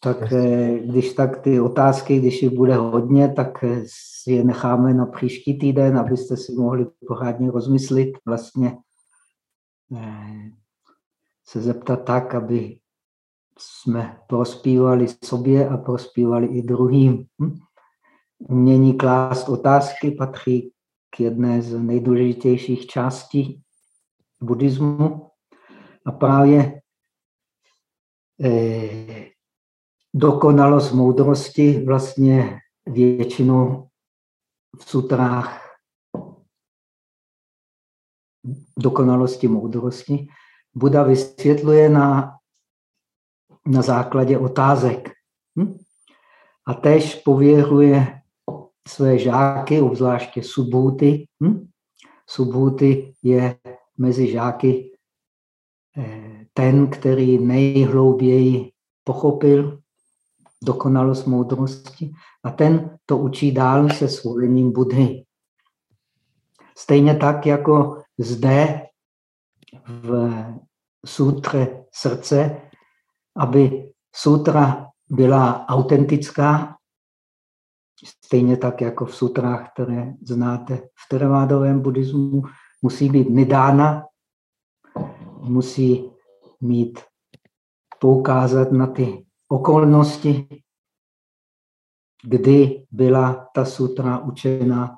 tak eh, když tak ty otázky, když jich bude hodně, tak eh, si je necháme na příští týden, abyste si mohli pořádně rozmyslit, vlastně eh, se zeptat tak, aby jsme prospívali sobě a prospívali i druhým. Hm? Umění klást otázky patří k jedné z nejdůležitějších částí buddhismu a právě eh, dokonalost moudrosti vlastně většinou v sutrách dokonalosti moudrosti Buda vysvětluje na, na základě otázek. Hm? A tež pověřuje své žáky, obzvláště subhuty. Hm? Subhuty je mezi žáky eh, ten, který nejhlouběji pochopil dokonalost moudrosti a ten to učí dál se svolením Budhy. Stejně tak, jako zde v sutře srdce, aby sutra byla autentická, stejně tak jako v sutrách, které znáte v teravádovém buddhismu, musí být nidána, musí mít poukázat na ty okolnosti, kdy byla ta sutra učena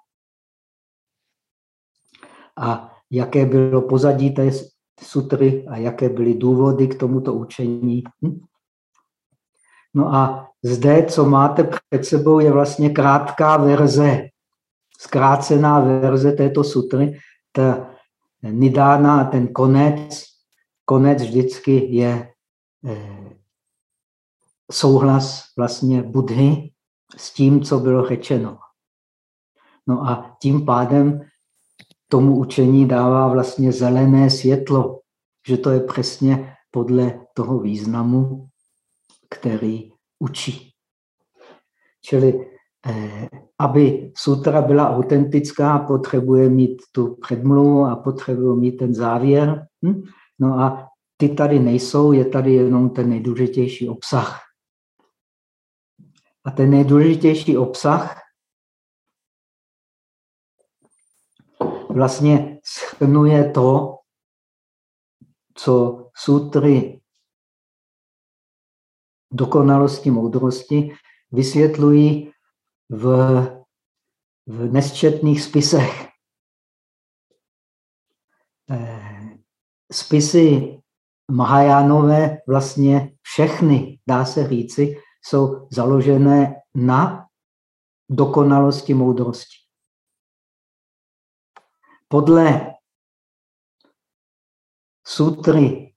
a jaké bylo pozadí té sutry a jaké byly důvody k tomuto učení. Hm? No a zde, co máte před sebou, je vlastně krátká verze, zkrácená verze této sutry. Ta nidána, ten konec, konec vždycky je eh, souhlas vlastně Budhy s tím, co bylo řečeno. No a tím pádem tomu učení dává vlastně zelené světlo, že to je přesně podle toho významu, který učí. Čili eh, aby sutra byla autentická, potřebuje mít tu předmluvu a potřebuje mít ten závěr. Hm? No a ty tady nejsou, je tady jenom ten nejdůležitější obsah. A ten nejdůležitější obsah vlastně schrnuje to, co sutry dokonalosti moudrosti vysvětlují v, v nesčetných spisech. Eh, spisy Mahajánové vlastně všechny, dá se říci, jsou založené na dokonalosti moudrosti. Podle sutry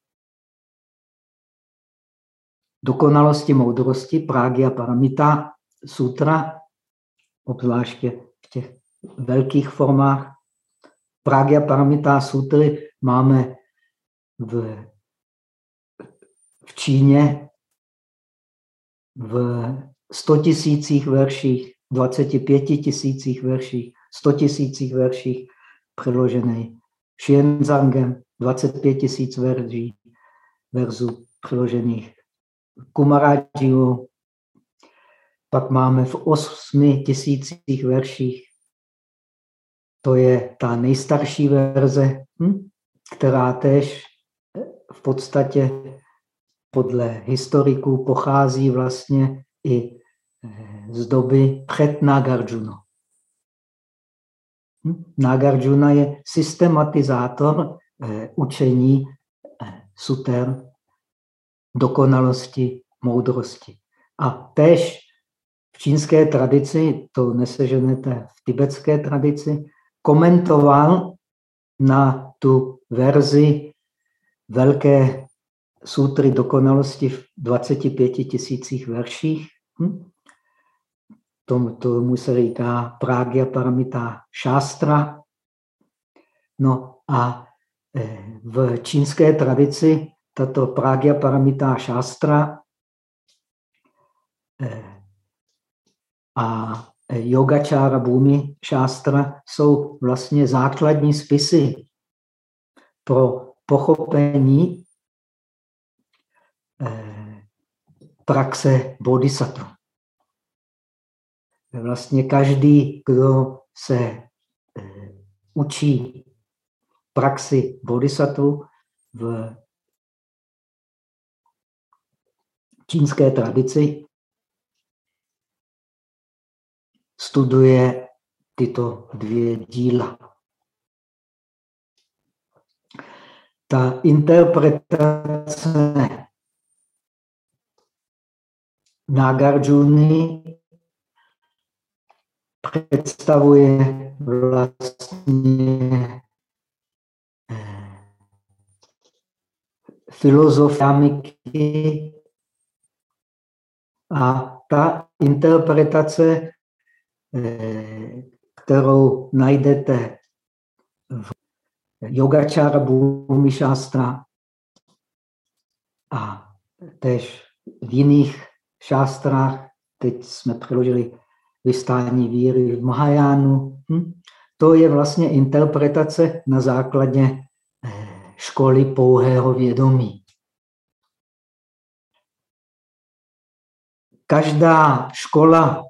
dokonalosti moudrosti, Pragya Paramita sutra, obzvláště v těch velkých formách, Pragya Paramita sutry máme v, v Číně v 100 tisících verších, 25 tisících verších, 100 tisících verších přeložený Xianzangem, 25 tisíc verzí, verzů přeložených Kumarajiu. Pak máme v 8 tisících verších, to je ta nejstarší verze, hm? která tež v podstatě podle historiků pochází vlastně i eh, z doby před Nagarjuna. Hm? Nagarjuna je systematizátor eh, učení eh, suter dokonalosti, moudrosti. A tež v čínské tradici, to neseženete v tibetské tradici, komentoval na tu verzi velké sutry dokonalosti v 25 tisících verších. Hm? Tomu, tomu se říká Pragya Paramita Shastra. No a eh, v čínské tradici tato Pragya Paramita Shastra eh, a Yogačára Bhumi Shastra jsou vlastně základní spisy pro pochopení praxe bodhisattva. Vlastně každý, kdo se eh, učí praxi bodhisattva v čínské tradici, studuje tyto dvě díla. Ta interpretace Nagarjuna představuje vlastně eh, filozofiamiky a ta interpretace, eh, kterou najdete v Yogačára Bhumi a tež v jiných šástrách, teď jsme přeložili vystání víry v Mahajánu. Hm? To je vlastně interpretace na základě eh, školy pouhého vědomí. Každá škola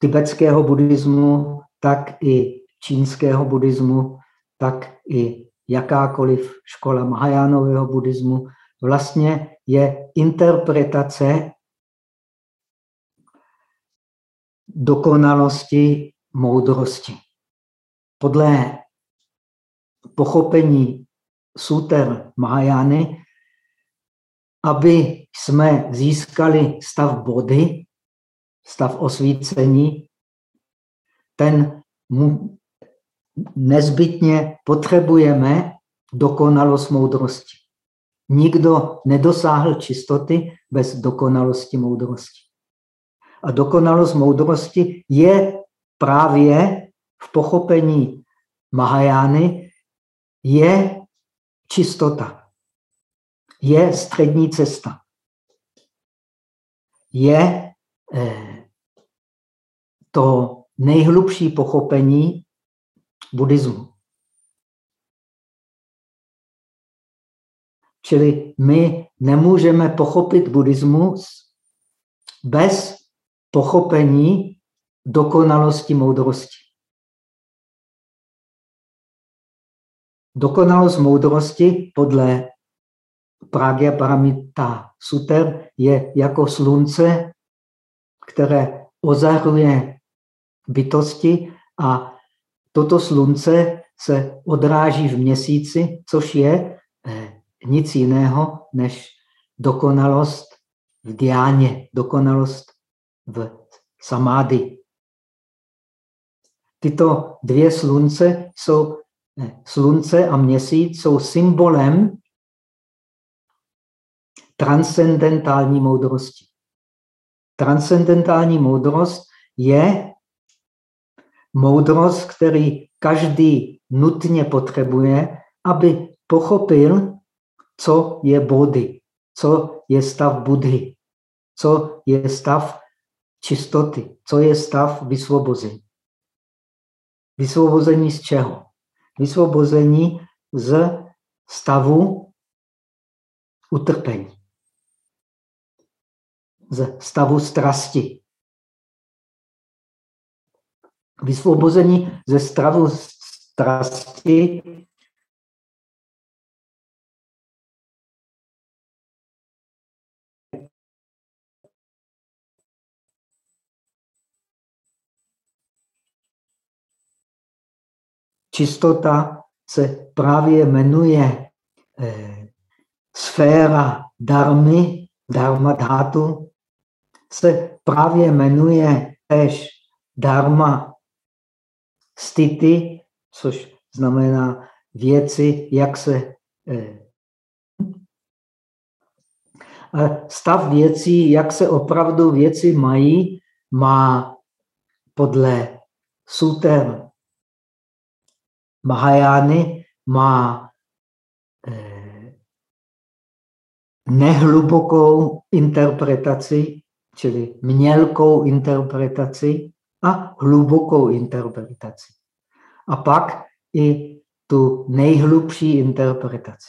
tibetského buddhismu, tak i čínského buddhismu, tak i jakákoliv škola Mahajánového buddhismu vlastně je interpretace dokonalosti moudrosti. Podle pochopení suter Mahajány, aby jsme získali stav body, stav osvícení, ten mu nezbytně potřebujeme dokonalost moudrosti. Nikdo nedosáhl čistoty bez dokonalosti moudrosti. A dokonalost moudrosti je právě v pochopení Mahajány, je čistota, je střední cesta, je eh, to nejhlubší pochopení buddhismu. Čili my nemůžeme pochopit buddhismus bez pochopení dokonalosti moudrosti. Dokonalost moudrosti podle Pragya Paramita Suter je jako slunce, které ozahruje bytosti a toto slunce se odráží v měsíci, což je eh, nic jiného než dokonalost v diáně, dokonalost v samády. Tyto dvě slunce jsou, slunce a měsíc jsou symbolem transcendentální moudrosti. Transcendentální moudrost je moudrost, který každý nutně potřebuje, aby pochopil, co je body, co je stav Budhy, co je stav čistoty. Co je stav vysvobození? Vysvobození z čeho? Vysvobození z stavu utrpení. Z stavu strasti. Vysvobození ze stavu strasti čistota se právě jmenuje eh, sféra darmy, dharma dhatu, se právě jmenuje tež dharma stity, což znamená věci, jak se eh, stav věcí, jak se opravdu věci mají, má podle suter Mahajány má eh, nehlubokou interpretaci, čili mělkou interpretaci a hlubokou interpretaci. A pak i tu nejhlubší interpretaci.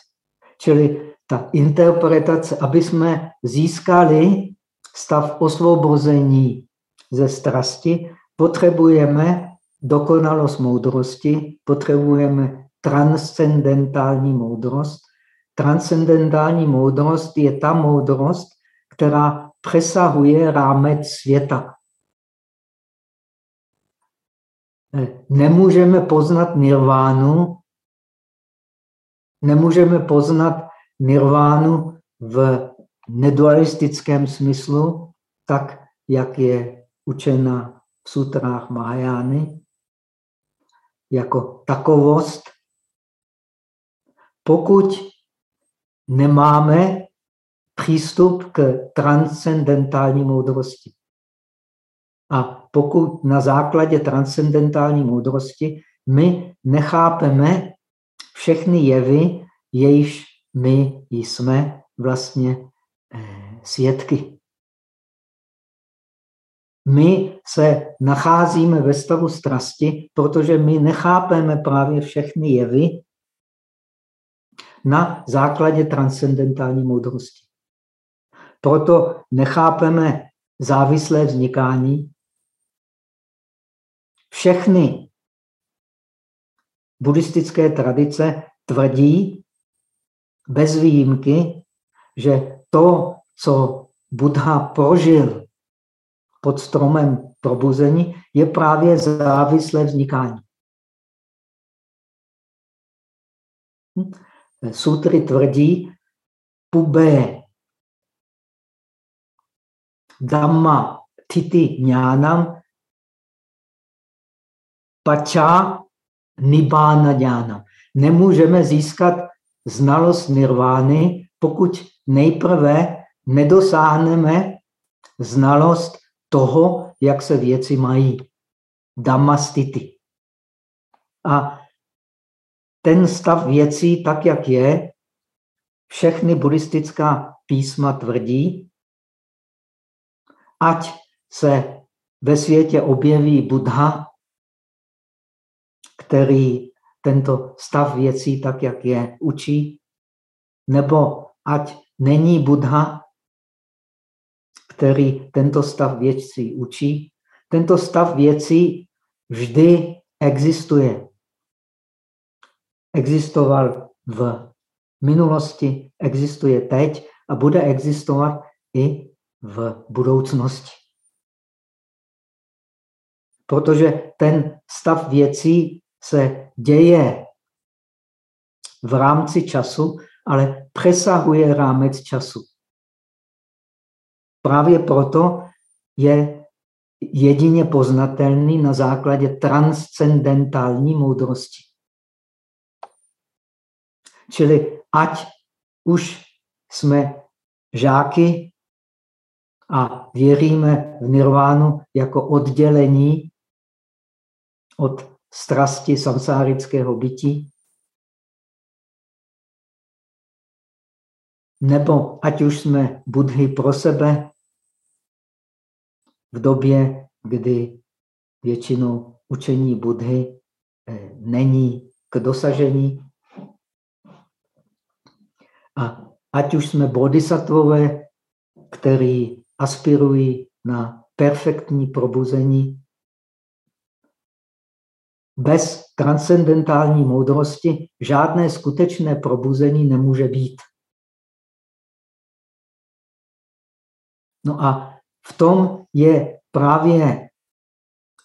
Čili ta interpretace, aby jsme získali stav osvobození ze strasti, potřebujeme dokonalost moudrosti, potřebujeme transcendentální moudrost. Transcendentální moudrost je ta moudrost, která přesahuje rámec světa. Nemůžeme poznat nirvánu, nemůžeme poznat nirvánu v nedualistickém smyslu, tak, jak je učena v sutrách Mahajány, jako takovost, pokud nemáme přístup k transcendentální moudrosti. A pokud na základě transcendentální moudrosti my nechápeme všechny jevy, jejíž my jsme vlastně eh, svědky. My se nacházíme ve stavu strasti, protože my nechápeme právě všechny jevy na základě transcendentální moudrosti. Proto nechápeme závislé vznikání. Všechny buddhistické tradice tvrdí bez výjimky, že to, co Buddha prožil pod stromem probuzení, je právě závislé vznikání. Sutry tvrdí, pubé Dhamma titi jnanam pača nibána jnanam. Nemůžeme získat znalost nirvány, pokud nejprve nedosáhneme znalost toho, jak se věci mají. Dhammastity. A ten stav věcí, tak jak je, všechny buddhistická písma tvrdí, ať se ve světě objeví Buddha, který tento stav věcí tak, jak je, učí, nebo ať není Buddha, který tento stav věcí učí. Tento stav věcí vždy existuje. Existoval v minulosti, existuje teď a bude existovat i v budoucnosti. Protože ten stav věcí se děje v rámci času, ale přesahuje rámec času. Právě proto je jedině poznatelný na základě transcendentální moudrosti. Čili ať už jsme žáky a věříme v nirvánu jako oddělení od strasti samsárického bytí, nebo ať už jsme budhy pro sebe v době, kdy většinou učení budhy eh, není k dosažení. A ať už jsme bodhisattvové, který aspirují na perfektní probuzení. Bez transcendentální moudrosti žádné skutečné probuzení nemůže být. No a v tom je právě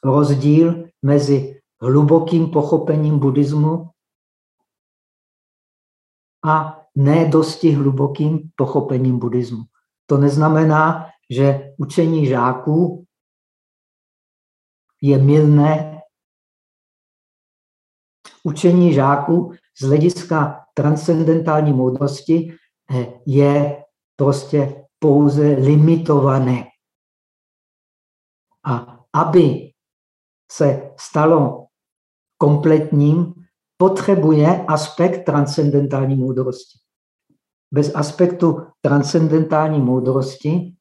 rozdíl mezi hlubokým pochopením buddhismu a ne dosti hlubokým pochopením buddhismu. To neznamená, že učení žáků je milné. Učení žáků z hlediska transcendentální moudrosti je prostě pouze limitované. A aby se stalo kompletním, potřebuje aspekt transcendentální moudrosti. Bez aspektu transcendentální moudrosti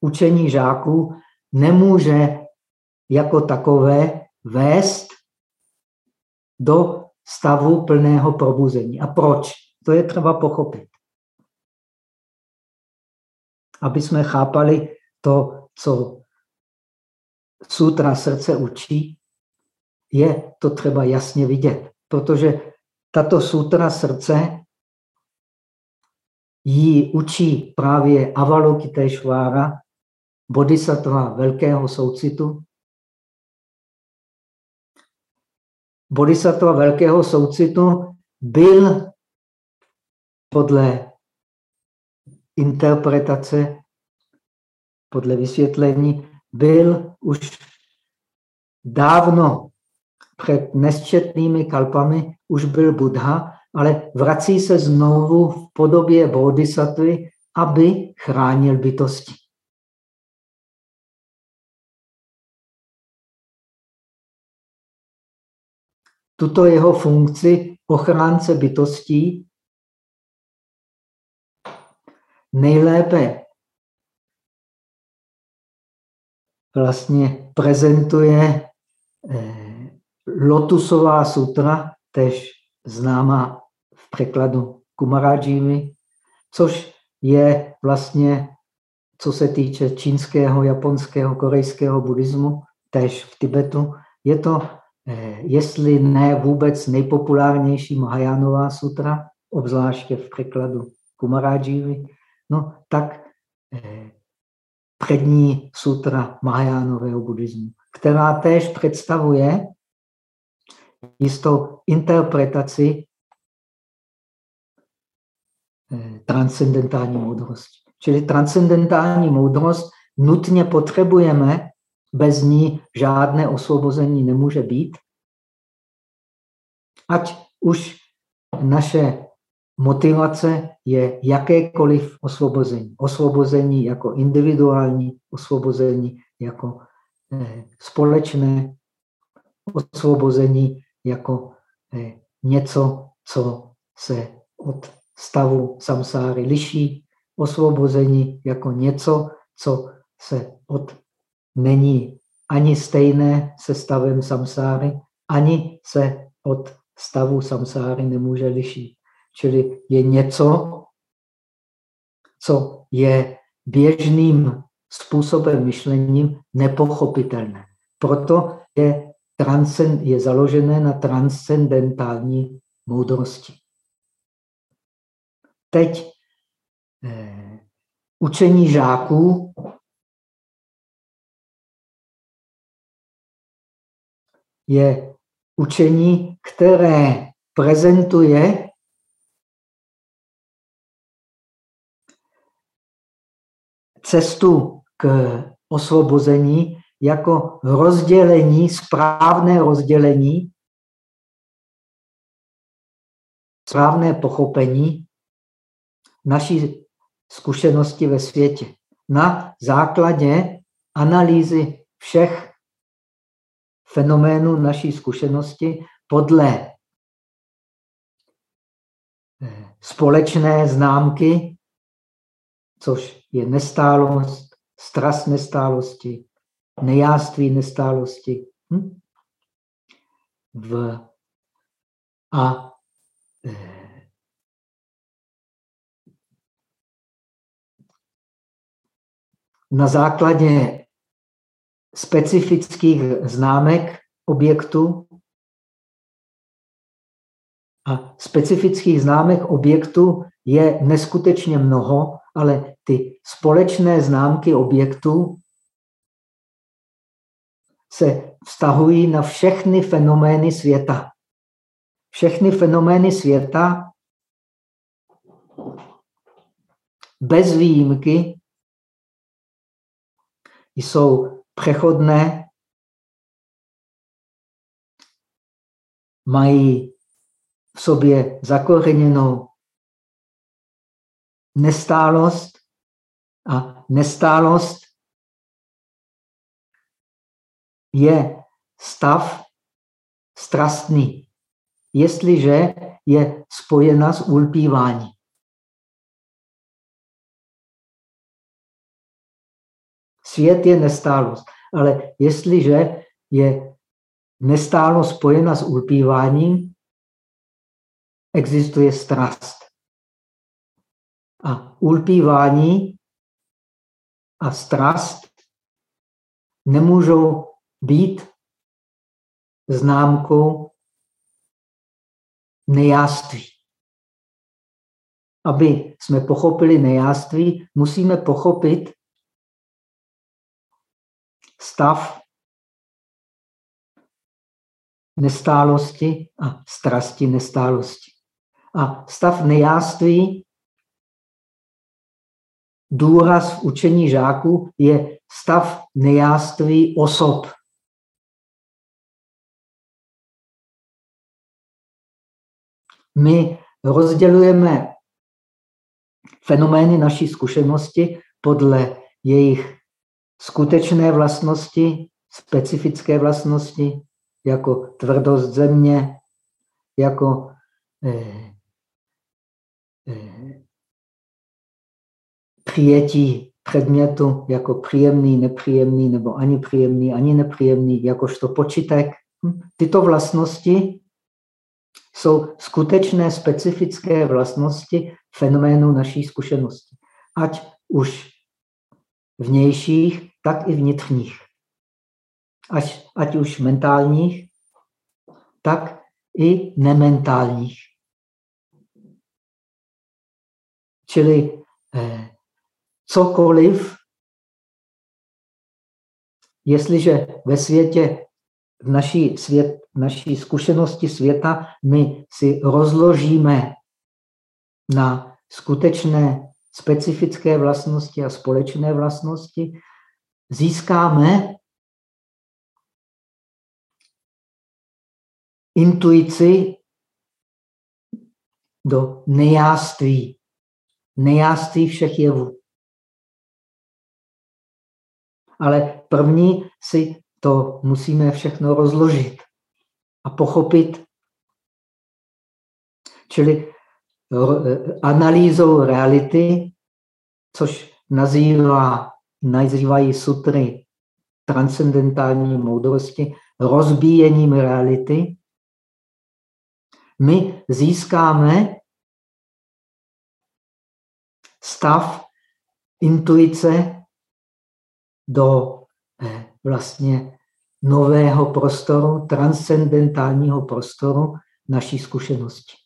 učení žáků nemůže jako takové vést do stavu plného probuzení. A proč? To je třeba pochopit. Aby jsme chápali to, co sutra srdce učí, je to třeba jasně vidět, protože tato sutra srdce jí učí právě Avalokiteshvara, bodhisattva velkého soucitu. Bodhisattva velkého soucitu byl podle interpretace, podle vysvětlení, byl už dávno před nesčetnými kalpami, už byl Buddha, ale vrací se znovu v podobě bodhisattvy, aby chránil bytosti. Tuto jeho funkci ochránce bytostí nejlépe vlastně prezentuje eh, Lotusová sutra, tež známá v překladu Kumarajivi, což je vlastně, co se týče čínského, japonského, korejského buddhismu, tež v Tibetu, je to, eh, jestli ne vůbec nejpopulárnější Mahajánová sutra, obzvláště v překladu Kumarajivi, no tak eh, přední sutra Mahajánového buddhismu, která též představuje jistou interpretaci eh, transcendentální moudrosti. Čili transcendentální moudrost nutně potřebujeme, bez ní žádné osvobození nemůže být. Ať už naše motivace je jakékoliv osvobození. Osvobození jako individuální, osvobození jako eh, společné, osvobození jako eh, něco, co se od stavu samsáry liší, osvobození jako něco, co se od není ani stejné se stavem samsáry, ani se od stavu samsáry nemůže lišit. Čili je něco, co je běžným způsobem myšlením nepochopitelné. Proto je, transcend, je založené na transcendentální moudrosti. Teď eh, učení žáků je učení, které prezentuje cestu k osvobození jako rozdělení, správné rozdělení, správné pochopení naší zkušenosti ve světě. Na základě analýzy všech fenoménů naší zkušenosti podle eh, společné známky, což je nestálost, strast nestálosti, nejáství nestálosti. Hm? V, a eh, na základě specifických známek objektu a specifických známek objektu je neskutečně mnoho, ale ty společné známky objektů se vztahují na všechny fenomény světa. Všechny fenomény světa bez výjimky jsou přechodné, mají v sobě zakořeněnou nestálost a nestálost je stav strastný, jestliže je spojena s ulpívání. Svět je nestálost, ale jestliže je nestálost spojena s ulpíváním, existuje strast. A ulpívání a strast nemůžou být známkou nejáství. Aby jsme pochopili nejáství, musíme pochopit stav nestálosti a strasti nestálosti. A stav nejáství, důraz v učení žáků je stav nejáství osob. My rozdělujeme fenomény naší zkušenosti podle jejich skutečné vlastnosti, specifické vlastnosti, jako tvrdost země, jako eh, eh, přijetí předmětu jako příjemný, nepříjemný, nebo ani příjemný, ani nepříjemný, jakožto počítek. Hm? Tyto vlastnosti jsou skutečné specifické vlastnosti fenoménu naší zkušenosti. Ať už vnějších, tak i vnitřních. Ať, ať už mentálních, tak i nementálních. Čili eh, cokoliv, jestliže ve světě, v naší, svět, naší zkušenosti světa, my si rozložíme na skutečné specifické vlastnosti a společné vlastnosti, získáme intuici do nejáství, nejáství všech jevů. Ale první si to musíme všechno rozložit a pochopit. Čili analýzou reality, což nazývá, nazývají sutry transcendentální moudrosti, rozbíjením reality, my získáme stav intuice do eh, vlastně nového prostoru, transcendentálního prostoru naší zkušenosti.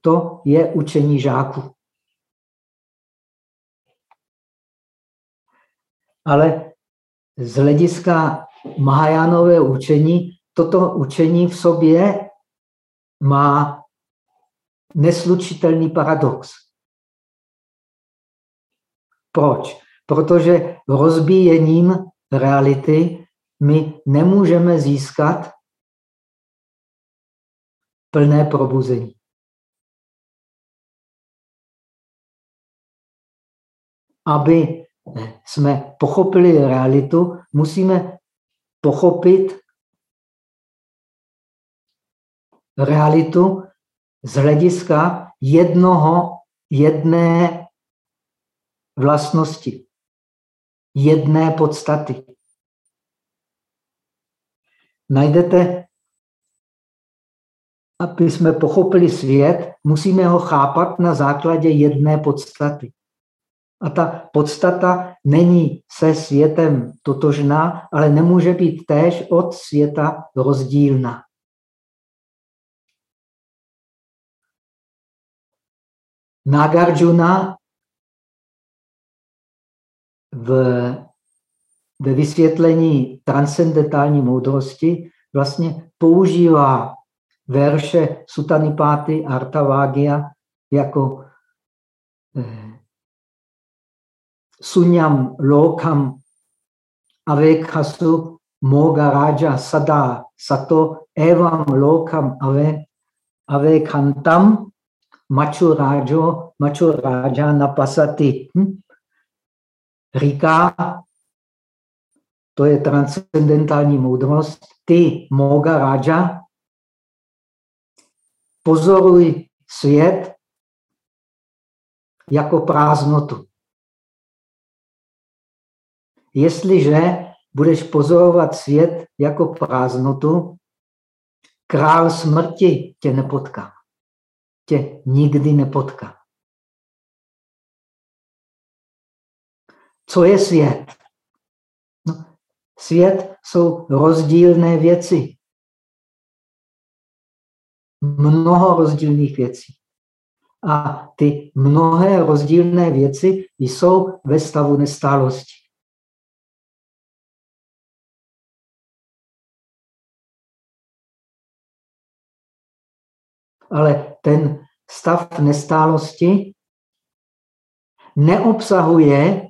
To je učení žáků. Ale z hlediska Mahajánového učení, toto učení v sobě má neslučitelný paradox. Proč? Protože rozbíjením reality my nemůžeme získat plné probuzení. Aby jsme pochopili realitu, musíme pochopit realitu z hlediska jednoho, jedné vlastnosti, jedné podstaty. Najdete, aby jsme pochopili svět, musíme ho chápat na základě jedné podstaty. A ta podstata není se světem totožná, ale nemůže být též od světa rozdílná. Nagarjuna v, ve vysvětlení transcendentální moudrosti vlastně používá verše Sutanipáty Artavagya jako eh, sunyam lokam avekhasu moga raja sada sato evam lokam ave avekhantam maču rážo, maču ráža napasati. Hm? Říká, to je transcendentální moudrost, ty, moga ráža, pozoruj svět jako prázdnotu. Jestliže budeš pozorovat svět jako prázdnotu, král smrti tě nepotká tě nikdy nepotká. Co je svět? No, svět jsou rozdílné věci. Mnoho rozdílných věcí. A ty mnohé rozdílné věci jsou ve stavu nestálosti. Ale ten stav nestálosti neobsahuje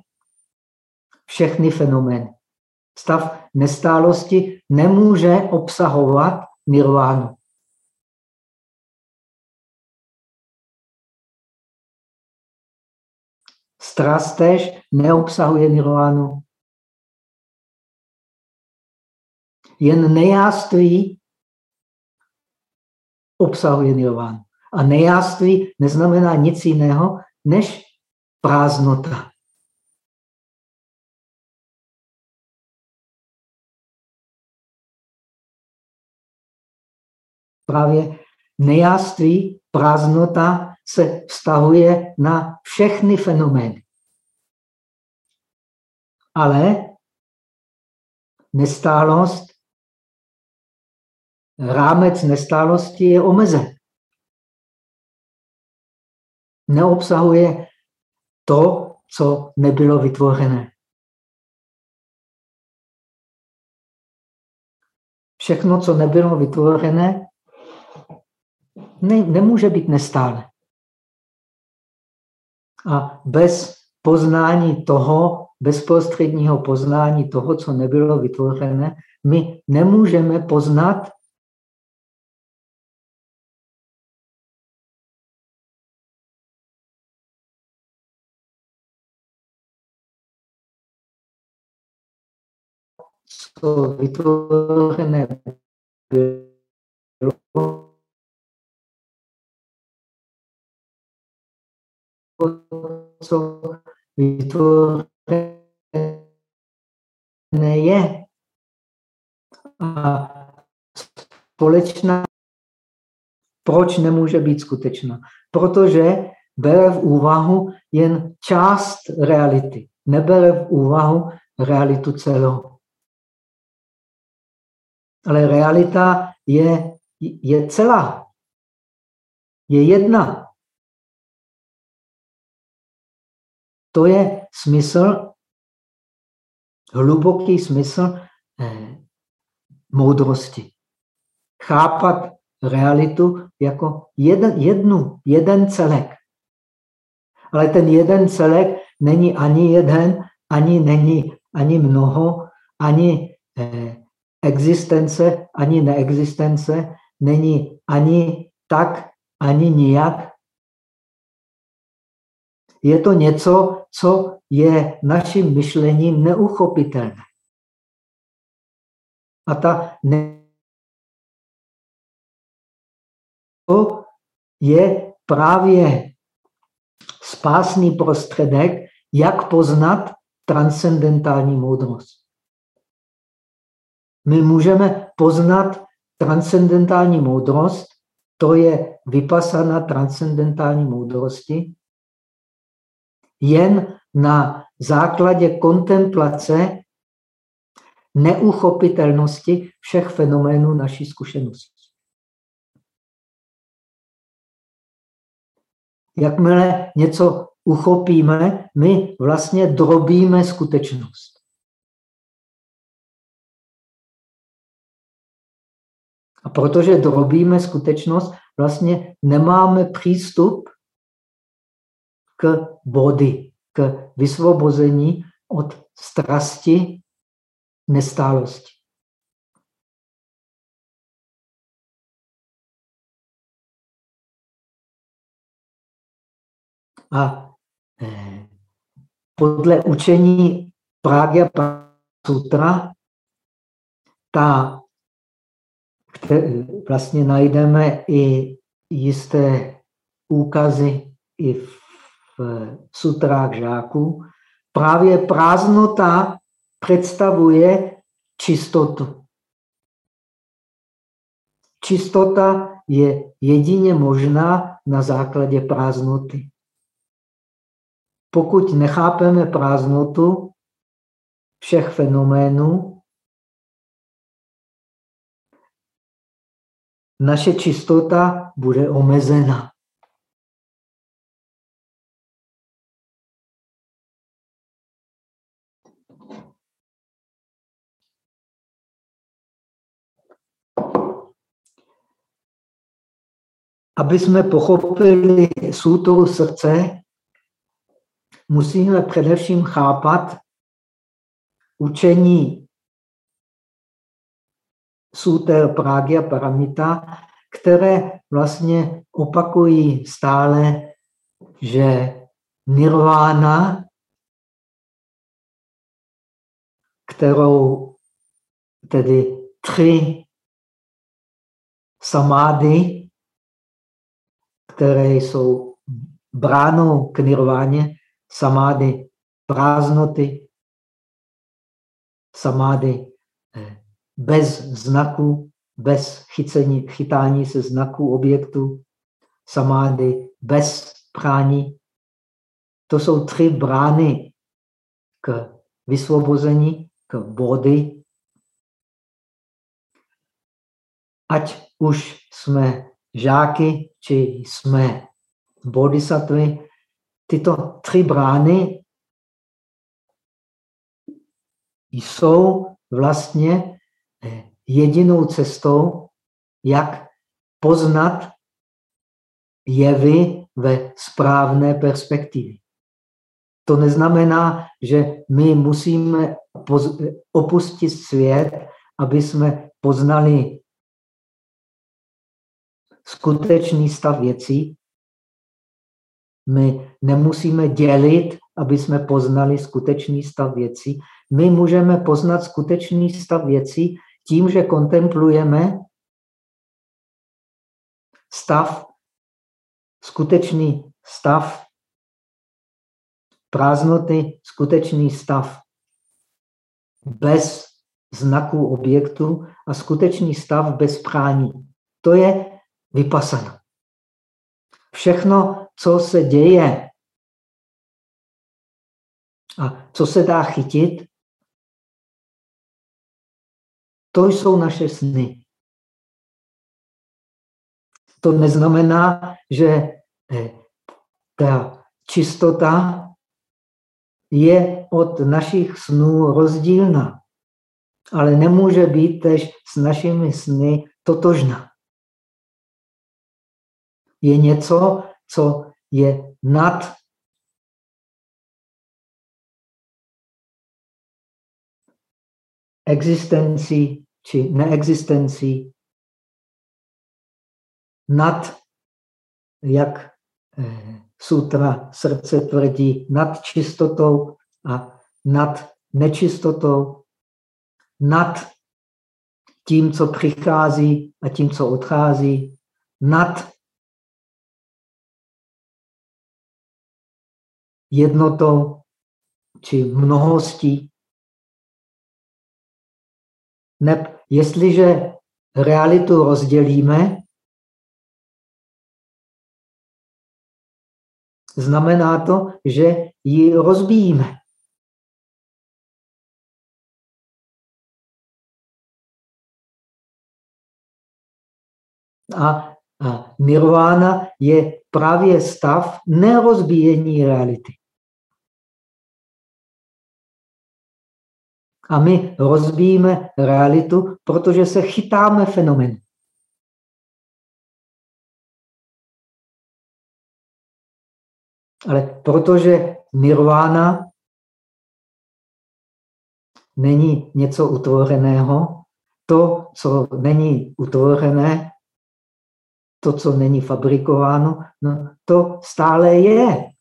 všechny fenomény. Stav nestálosti nemůže obsahovat nirvánu. Strast neobsahuje nirvánu. Jen nejáství obsahuje nirvánu. A nejáství neznamená nic jiného, než prázdnota. Právě nejáství, prázdnota se vztahuje na všechny fenomény. Ale nestálost, rámec nestálosti je omezen. Neobsahuje to, co nebylo vytvořené. Všechno, co nebylo vytvořené, ne, nemůže být nestále. A bez poznání toho, bezprostředního poznání toho, co nebylo vytvořené, my nemůžeme poznat co vytvořené bylo, co vytvořené je. A společná, proč nemůže být skutečná? Protože bere v úvahu jen část reality, nebere v úvahu realitu celou. Ale realita je, je celá. Je jedna. To je smysl, hluboký smysl eh, moudrosti. Chápat realitu jako jeden, jednu, jeden celek. Ale ten jeden celek není ani jeden, ani není ani mnoho, ani eh, existence, ani neexistence, není ani tak, ani nijak, je to něco, co je naším myšlením neuchopitelné. A ta ne... to je právě spásný prostředek, jak poznat transcendentální moudrost. My můžeme poznat transcendentální moudrost, to je vypasaná transcendentální moudrosti, jen na základě kontemplace neuchopitelnosti všech fenoménů naší zkušenosti. Jakmile něco uchopíme, my vlastně drobíme skutečnost. A protože drobíme skutečnost, vlastně nemáme přístup k body, k vysvobození od strasti nestálosti. A eh, podle učení Pragya Sutra, ta, vlastně najdeme i jisté úkazy i v sutrách žáků, právě prázdnota představuje čistotu. Čistota je jedině možná na základě prázdnoty. pokud nechápeme prázdnotu všech fenoménů, naše čistota bude omezena. Aby jsme pochopili sůtoru srdce, musíme především chápat učení Suter Pragya Paramita, které vlastně opakují stále, že nirvána, kterou tedy tři samády, které jsou bránou k nirváně, samády prázdnoty, samády eh, bez znaku, bez chycení, chytání se znaků objektu, samády bez prání. To jsou tři brány k vysvobození, k body. Ať už jsme žáky, či jsme bodhisattvy, tyto tři brány jsou vlastně eh, jedinou cestou, jak poznat jevy ve správné perspektivě. To neznamená, že my musíme opustit svět, aby jsme poznali skutečný stav věcí, my nemusíme dělit, aby jsme poznali skutečný stav věcí. My můžeme poznat skutečný stav věcí tím, že kontemplujeme stav, skutečný stav prázdnoty, skutečný stav bez znaků objektu a skutečný stav bez prání. To je vypasana. Všechno co se děje a co se dá chytit, to jsou naše sny. To neznamená, že eh, ta čistota je od našich snů rozdílná, ale nemůže být tež s našimi sny totožná. Je něco, co je nad existencí či neexistencí, nad, jak eh, sutra srdce tvrdí, nad čistotou a nad nečistotou, nad tím, co přichází a tím, co odchází, nad jednotou či mnohostí. Ne, jestliže realitu rozdělíme, znamená to, že ji rozbíjíme. A, a nirvana je právě stav nerozbíjení reality. A my rozbíjíme realitu, protože se chytáme fenomen. Ale protože nirvana není něco utvořeného, to, co není utvořené, to, co není fabrikováno, no, to stále je.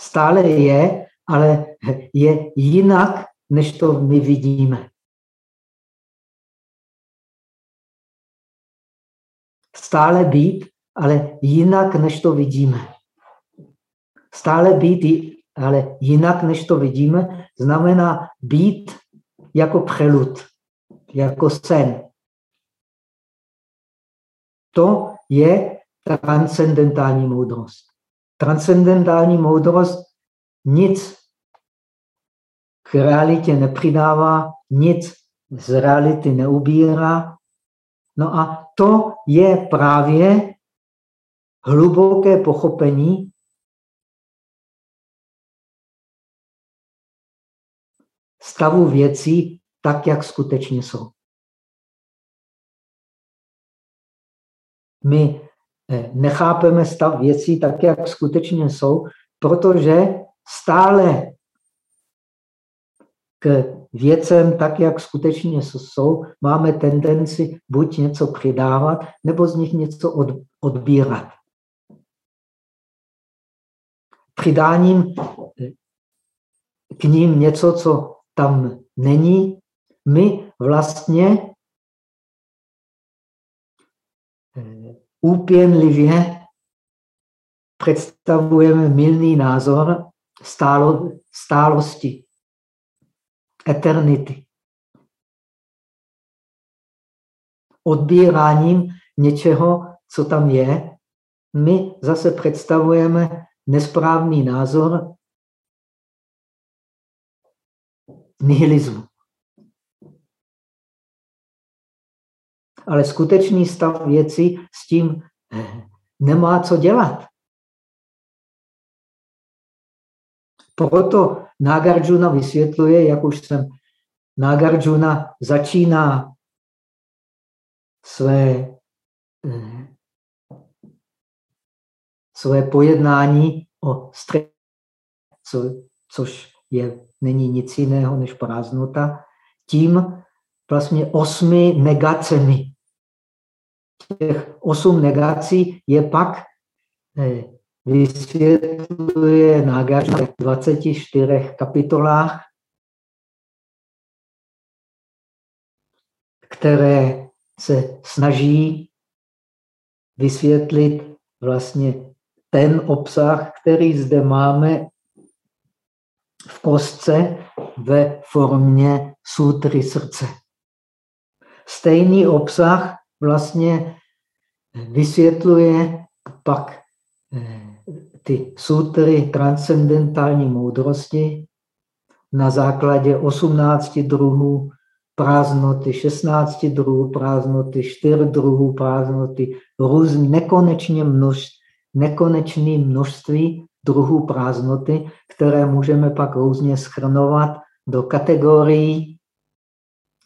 Stále je, ale je jinak, než to my vidíme. Stále být, ale jinak, než to vidíme. Stále být, ale jinak, než to vidíme, znamená být jako přelud, jako sen. To je transcendentální moudrost. Transcendentální moudrost nic k realitě nepřidává, nic z reality neubírá. No a to je právě hluboké pochopení stavu věcí tak, jak skutečně jsou. My eh, nechápeme stav věcí tak, jak skutečně jsou, protože stále k věcem tak, jak skutečně jsou, máme tendenci buď něco přidávat, nebo z nich něco od, odbírat. Přidáním eh, k ním něco, co tam není, my vlastně eh, úpěnlivě představujeme milný názor stálo, stálosti, eternity. Odbíráním něčeho, co tam je, my zase představujeme nesprávný názor nihilismu. Ale skutečný stav věcí s tím eh, nemá co dělat. Proto Nagarjuna vysvětluje, jak už jsem, Nagarjuna začíná své, eh, své pojednání o stře, co, což je, není nic jiného než prázdnota, tím vlastně osmi negacemi. Těch osm negací je pak eh, vysvětluje Nagarjuna v 24 kapitolách, které se snaží vysvětlit vlastně ten obsah, který zde máme v kostce ve formě sutry srdce. Stejný obsah vlastně vysvětluje pak eh, ty sutry transcendentální moudrosti na základě 18 druhů prázdnoty, 16 druhů prázdnoty, 4 druhů prázdnoty, různý, nekonečně množ, nekonečné množství druhů prázdnoty, které můžeme pak různě schrnovat do kategorií.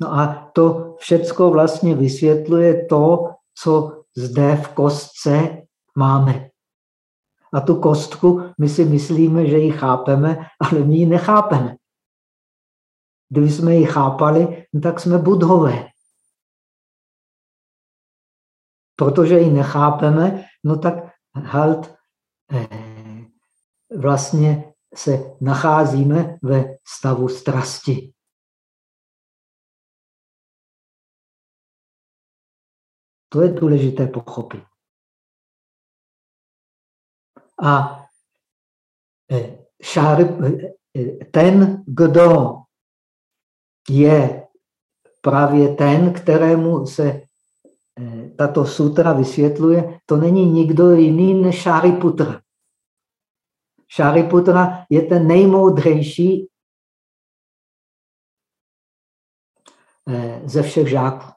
No a to všecko vlastně vysvětluje to, co zde v kostce máme. A tu kostku my si myslíme, že ji chápeme, ale my ji nechápeme. Kdyby jsme ji chápali, no tak jsme budhové. Protože ji nechápeme, no tak halt eh, vlastně se nacházíme ve stavu strasti. To je důležité pochopit. A e, e, ten, kdo je právě ten, kterému se e, tato sutra vysvětluje, to není nikdo jiný než Šáriputra. Šáriputra je ten nejmoudřejší ze všech žáků.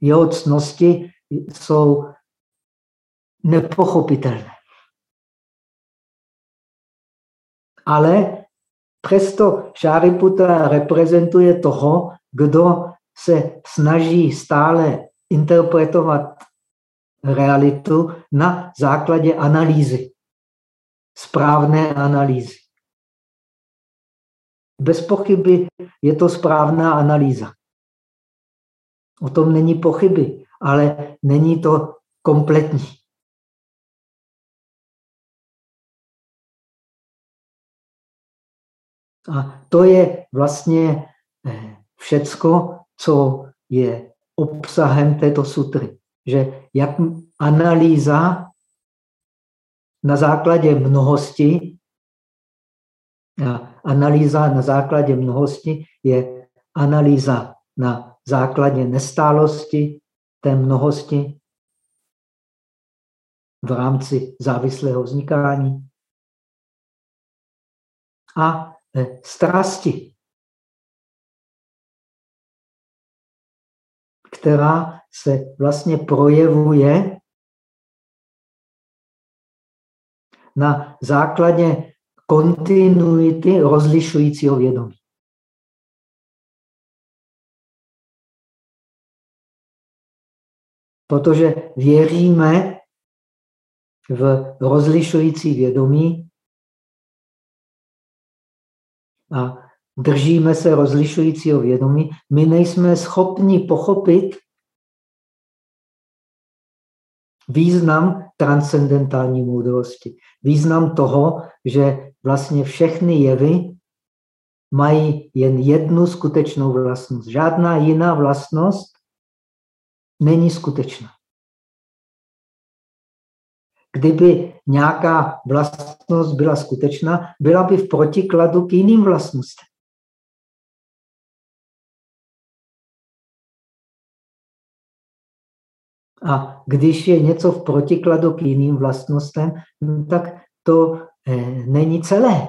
Jeho cnosti jsou nepochopitelné. Ale přesto Šáriputra reprezentuje toho, kdo se snaží stále interpretovat realitu na základě analýzy, správné analýzy. Bez pochyby je to správná analýza. O tom není pochyby, ale není to kompletní. A to je vlastně eh, všecko, co je obsahem této sutry. Že jak analýza na základě mnohosti, a analýza na základě mnohosti je analýza na základě nestálosti, té mnohosti v rámci závislého vznikání a eh, strasti, která se vlastně projevuje na základě kontinuity rozlišujícího vědomí. Protože věříme v rozlišující vědomí a držíme se rozlišujícího vědomí, my nejsme schopni pochopit význam transcendentální moudrosti. Význam toho, že vlastně všechny jevy mají jen jednu skutečnou vlastnost. Žádná jiná vlastnost není skutečná. Kdyby nějaká vlastnost byla skutečná, byla by v protikladu k jiným vlastnostem. A když je něco v protikladu k jiným vlastnostem, tak to eh, není celé.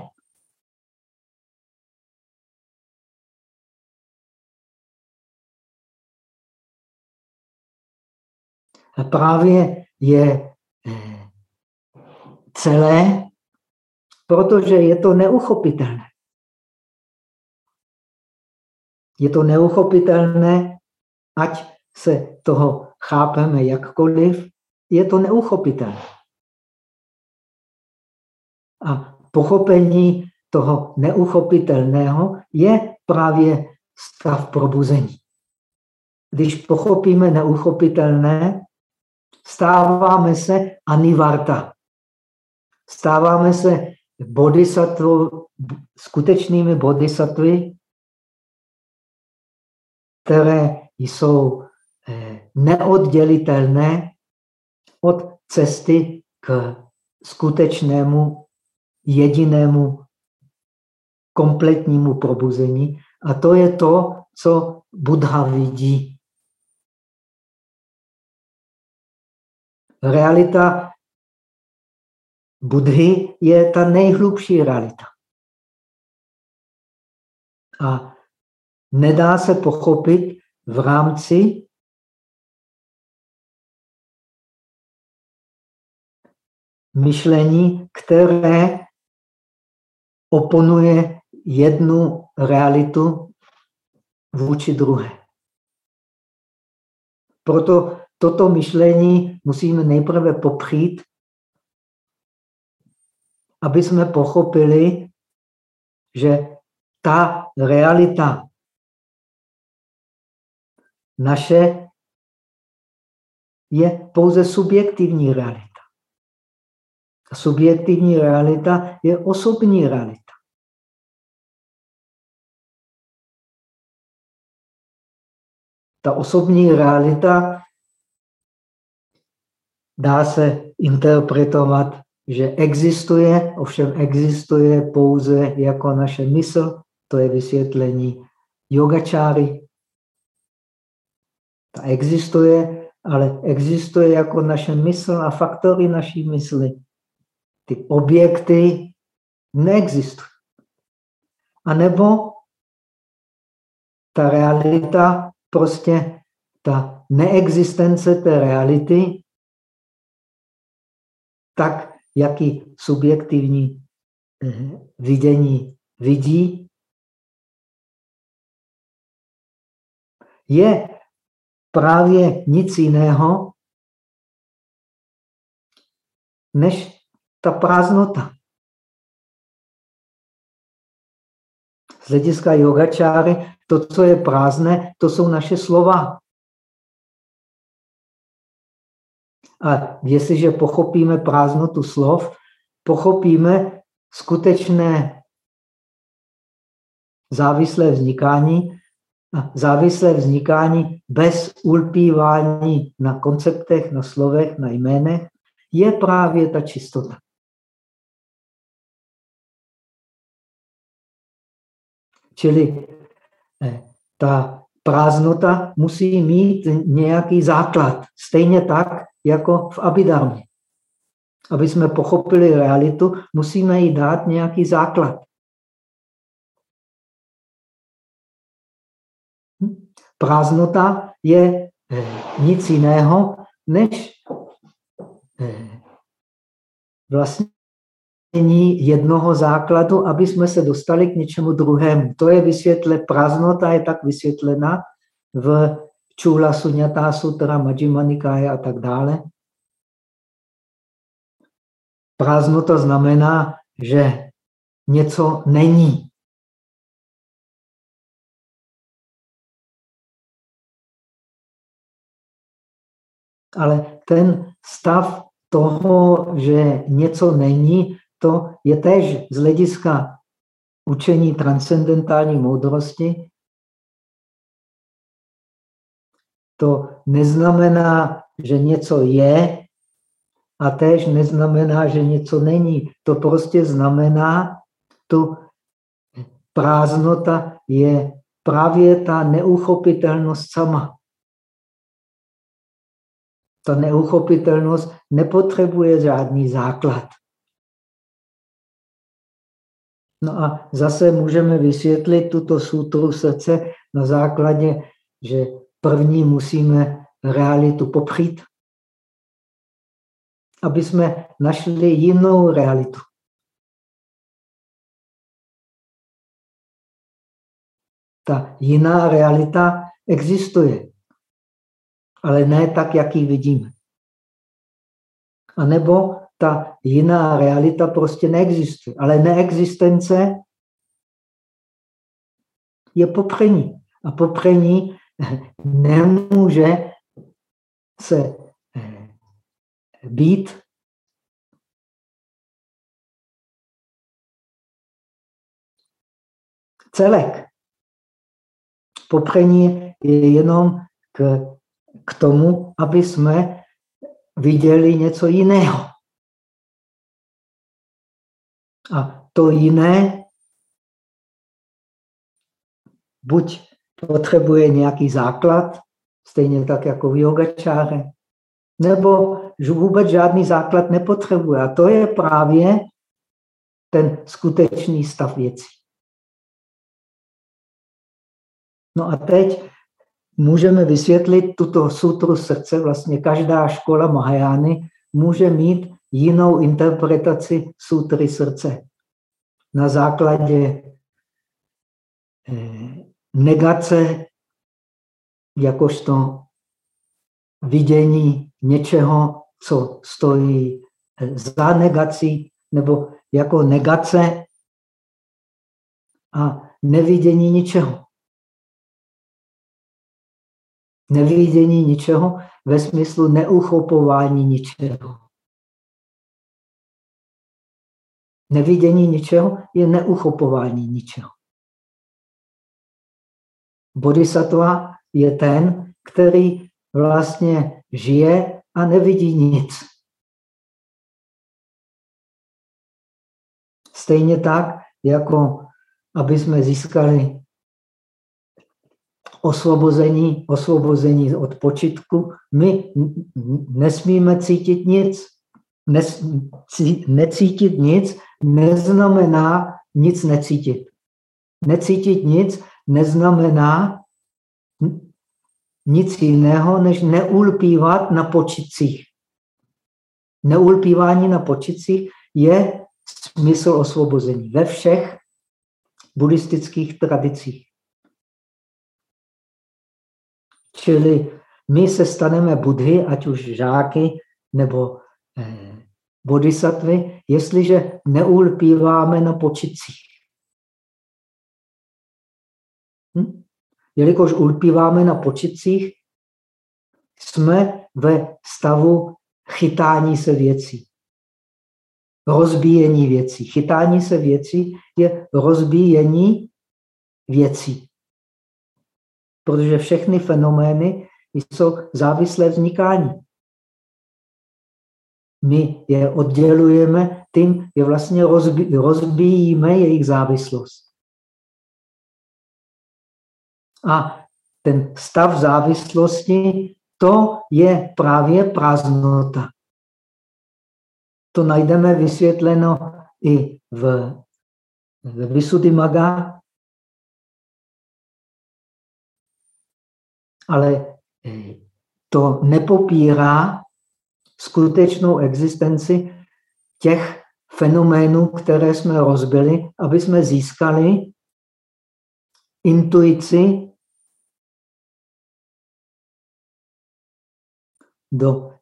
A právě je eh, celé, protože je to neuchopitelné. Je to neuchopitelné, ať se toho chápeme jakkoliv, je to neuchopitelné. A pochopení toho neuchopitelného je právě stav probuzení. Když pochopíme neuchopitelné, stáváme se anivarta. Stáváme se bodhisattvou, skutečnými bodhisattvy, které jsou neoddělitelné od cesty k skutečnému, jedinému, kompletnímu probuzení. A to je to, co Buddha vidí. Realita Budhy je ta nejhlubší realita. A nedá se pochopit v rámci myšlení, které oponuje jednu realitu vůči druhé. Proto toto myšlení musíme nejprve popřít, aby jsme pochopili, že ta realita naše je pouze subjektivní realita. A subjektivní realita je osobní realita. Ta osobní realita dá se interpretovat, že existuje, ovšem existuje pouze jako naše mysl, to je vysvětlení yogačáry. Ta existuje, ale existuje jako naše mysl a faktory naší mysli. Ty objekty neexistují. A nebo ta realita, prostě ta neexistence té reality, tak jaký subjektivní eh, vidění vidí, je právě nic jiného, než ta prázdnota. Z hlediska yogačáry, to, co je prázdné, to jsou naše slova. A jestliže pochopíme prázdnotu slov, pochopíme skutečné závislé vznikání závislé vznikání bez ulpívání na konceptech, na slovech, na jménech je právě ta čistota. Čili eh, ta prázdnota musí mít nějaký základ. Stejně tak, jako v Abidarmě. Aby jsme pochopili realitu, musíme jí dát nějaký základ. Hm? Prázdnota je eh, nic jiného, než eh, vlastně jednoho základu, aby jsme se dostali k něčemu druhému. To je vysvětle, prázdnota je tak vysvětlena v Čula Sunyata Sutra, Majjima a tak dále. Prázdnota znamená, že něco není. Ale ten stav toho, že něco není, to je tež z hlediska učení transcendentální moudrosti. To neznamená, že něco je a tež neznamená, že něco není. To prostě znamená, tu prázdnota je právě ta neuchopitelnost sama. Ta neuchopitelnost nepotřebuje žádný základ. No a zase můžeme vysvětlit tuto sutru srdce na základě, že první musíme realitu popřít, aby jsme našli jinou realitu. Ta jiná realita existuje, ale ne tak, jak ji vidíme. A nebo ta jiná realita prostě neexistuje. Ale neexistence je popření. A popření nemůže se eh, být celek. Popření je jenom k, k tomu, aby jsme viděli něco jiného. A to jiné buď potřebuje nějaký základ, stejně tak jako v yogačáře, nebo že vůbec žádný základ nepotřebuje. A to je právě ten skutečný stav věcí. No a teď můžeme vysvětlit tuto sutru srdce. Vlastně každá škola Mahajány může mít jinou interpretaci sutry srdce. Na základě eh, negace jakožto vidění něčeho, co stojí eh, za negací, nebo jako negace a nevidění ničeho. Nevidění ničeho ve smyslu neuchopování ničeho. Nevidění ničeho je neuchopování ničeho. Bodhisattva je ten, který vlastně žije a nevidí nic. Stejně tak, jako aby jsme získali osvobození, osvobození od počitku, my nesmíme cítit nic. Necítit nic neznamená nic necítit. Necítit nic neznamená nic jiného, než neulpívat na počitcích. Neulpívání na počitcích je smysl osvobození ve všech buddhistických tradicích. Čili my se staneme budhy, ať už žáky nebo eh, bodhisattvy, jestliže neulpíváme na počitcích. Hm? Jelikož ulpíváme na počitcích, jsme ve stavu chytání se věcí. Rozbíjení věcí. Chytání se věcí je rozbíjení věcí. Protože všechny fenomény jsou závislé vznikání my je oddělujeme, tím je vlastně rozbí, rozbíjíme jejich závislost. A ten stav závislosti, to je právě prázdnota. To najdeme vysvětleno i v, v Maga, ale eh, to nepopírá skutečnou existenci těch fenoménů, které jsme rozbili, aby jsme získali intuici do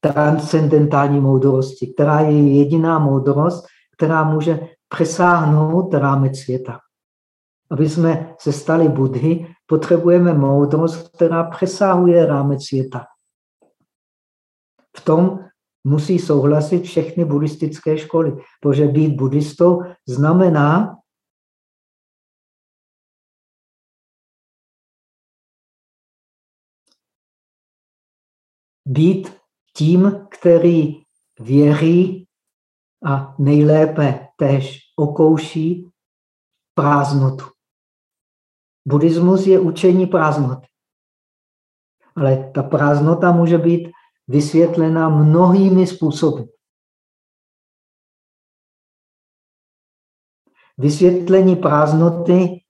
transcendentální moudrosti, která je jediná moudrost, která může přesáhnout rámec světa. Aby jsme se stali Budhy, potřebujeme moudrost, která přesahuje rámec světa. V tom musí souhlasit všechny buddhistické školy, protože být buddhistou znamená být tím, který věří a nejlépe tež okouší prázdnotu. Buddhismus je učení prázdnoty. Ale ta prázdnota může být vysvětlena mnohými způsoby. Vysvětlení prázdnoty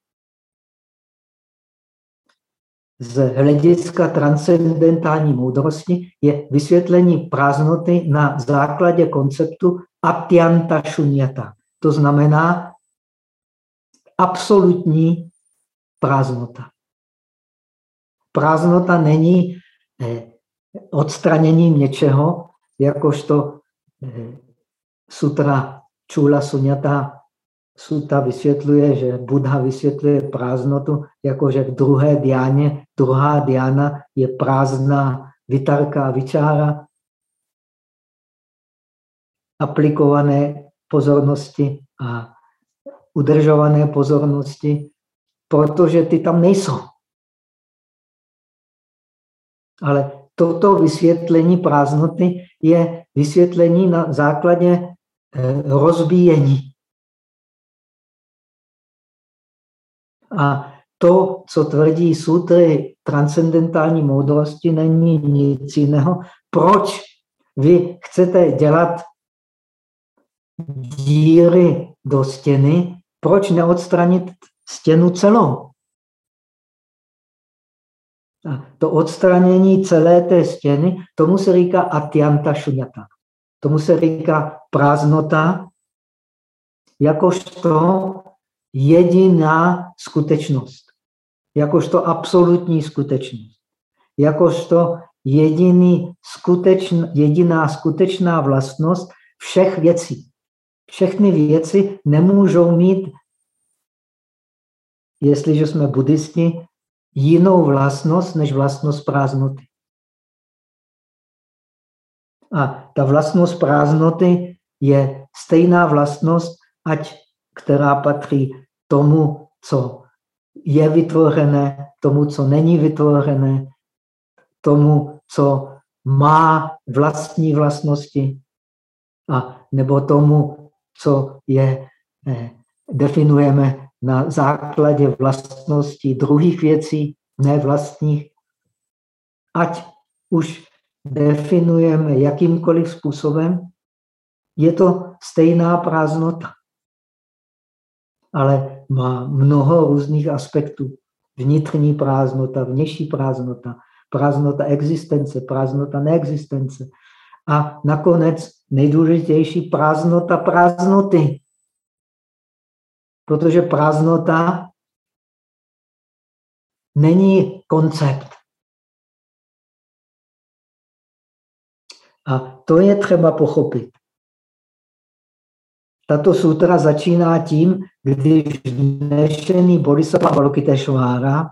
z hlediska transcendentální moudrosti je vysvětlení prázdnoty na základě konceptu atyanta šunyata. To znamená absolutní prázdnota. Prázdnota není eh, odstraněním něčeho, jakožto eh, sutra Čula Sunyata Suta vysvětluje, že Buddha vysvětluje prázdnotu, jakože v druhé diáně, druhá diána je prázdná vytarka a vyčára, aplikované pozornosti a udržované pozornosti, protože ty tam nejsou. Ale toto vysvětlení prázdnoty je vysvětlení na základě eh, rozbíjení. A to, co tvrdí sutry transcendentální moudrosti, není nic jiného. Proč vy chcete dělat díry do stěny? Proč neodstranit stěnu celou? A to odstranění celé té stěny, tomu se říká atyanta šunyata. Tomu se říká prázdnota, jakožto jediná skutečnost, jakožto absolutní skutečnost, jakožto jediný skutečn, jediná skutečná vlastnost všech věcí. Všechny věci nemůžou mít, jestliže jsme buddhisti, jinou vlastnost než vlastnost prázdnoty. A ta vlastnost prázdnoty je stejná vlastnost, ať která patří tomu, co je vytvořené, tomu, co není vytvořené, tomu, co má vlastní vlastnosti, a nebo tomu, co je eh, definujeme na základě vlastností druhých věcí, ne vlastních. Ať už definujeme jakýmkoliv způsobem, je to stejná prázdnota. Ale má mnoho různých aspektů. Vnitřní prázdnota, vnější prázdnota, prázdnota existence, prázdnota neexistence. A nakonec nejdůležitější prázdnota prázdnoty. Protože prázdnota není koncept. A to je třeba pochopit. Tato sutra začíná tím, když dnešený Bodhisattva Avalokiteshvára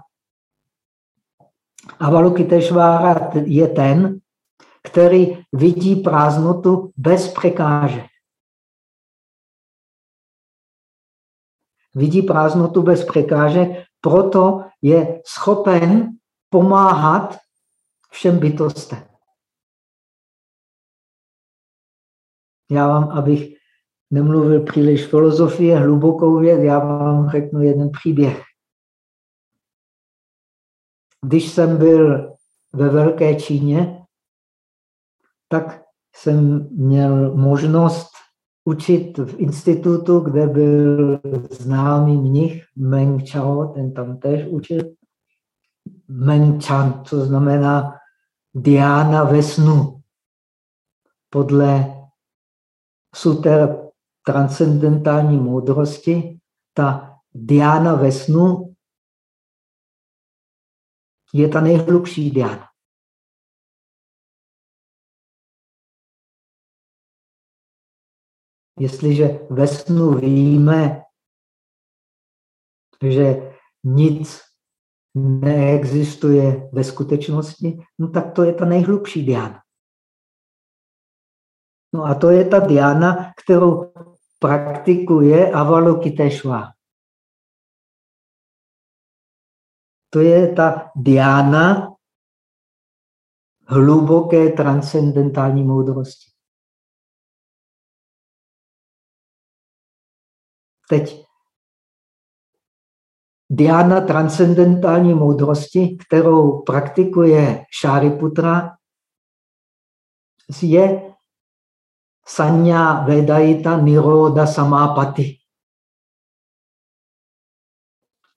Avalokiteshvára je ten, který vidí prázdnotu bez překážek. Vidí prázdnotu bez překážek, proto je schopen pomáhat všem bytostem. Já vám, abych nemluvil příliš filozofie, hlubokou věc, já vám řeknu jeden příběh. když jsem byl ve Velké Číně, tak jsem měl možnost učit v institutu, kde byl známý mnich Meng Chao, ten tam tež učil. Meng Chan, co znamená Diana ve snu. Podle suter transcendentální moudrosti, ta Diana ve snu je ta nejhlubší Diana. Jestliže ve snu víme, že nic neexistuje ve skutečnosti, no tak to je ta nejhlubší diana. No a to je ta diana, kterou praktikuje Avalokiteshvara. To je ta diana hluboké transcendentální moudrosti. Teď diana transcendentální moudrosti, kterou praktikuje Šáriputra, je Sanya Vedaita Niroda Samapati.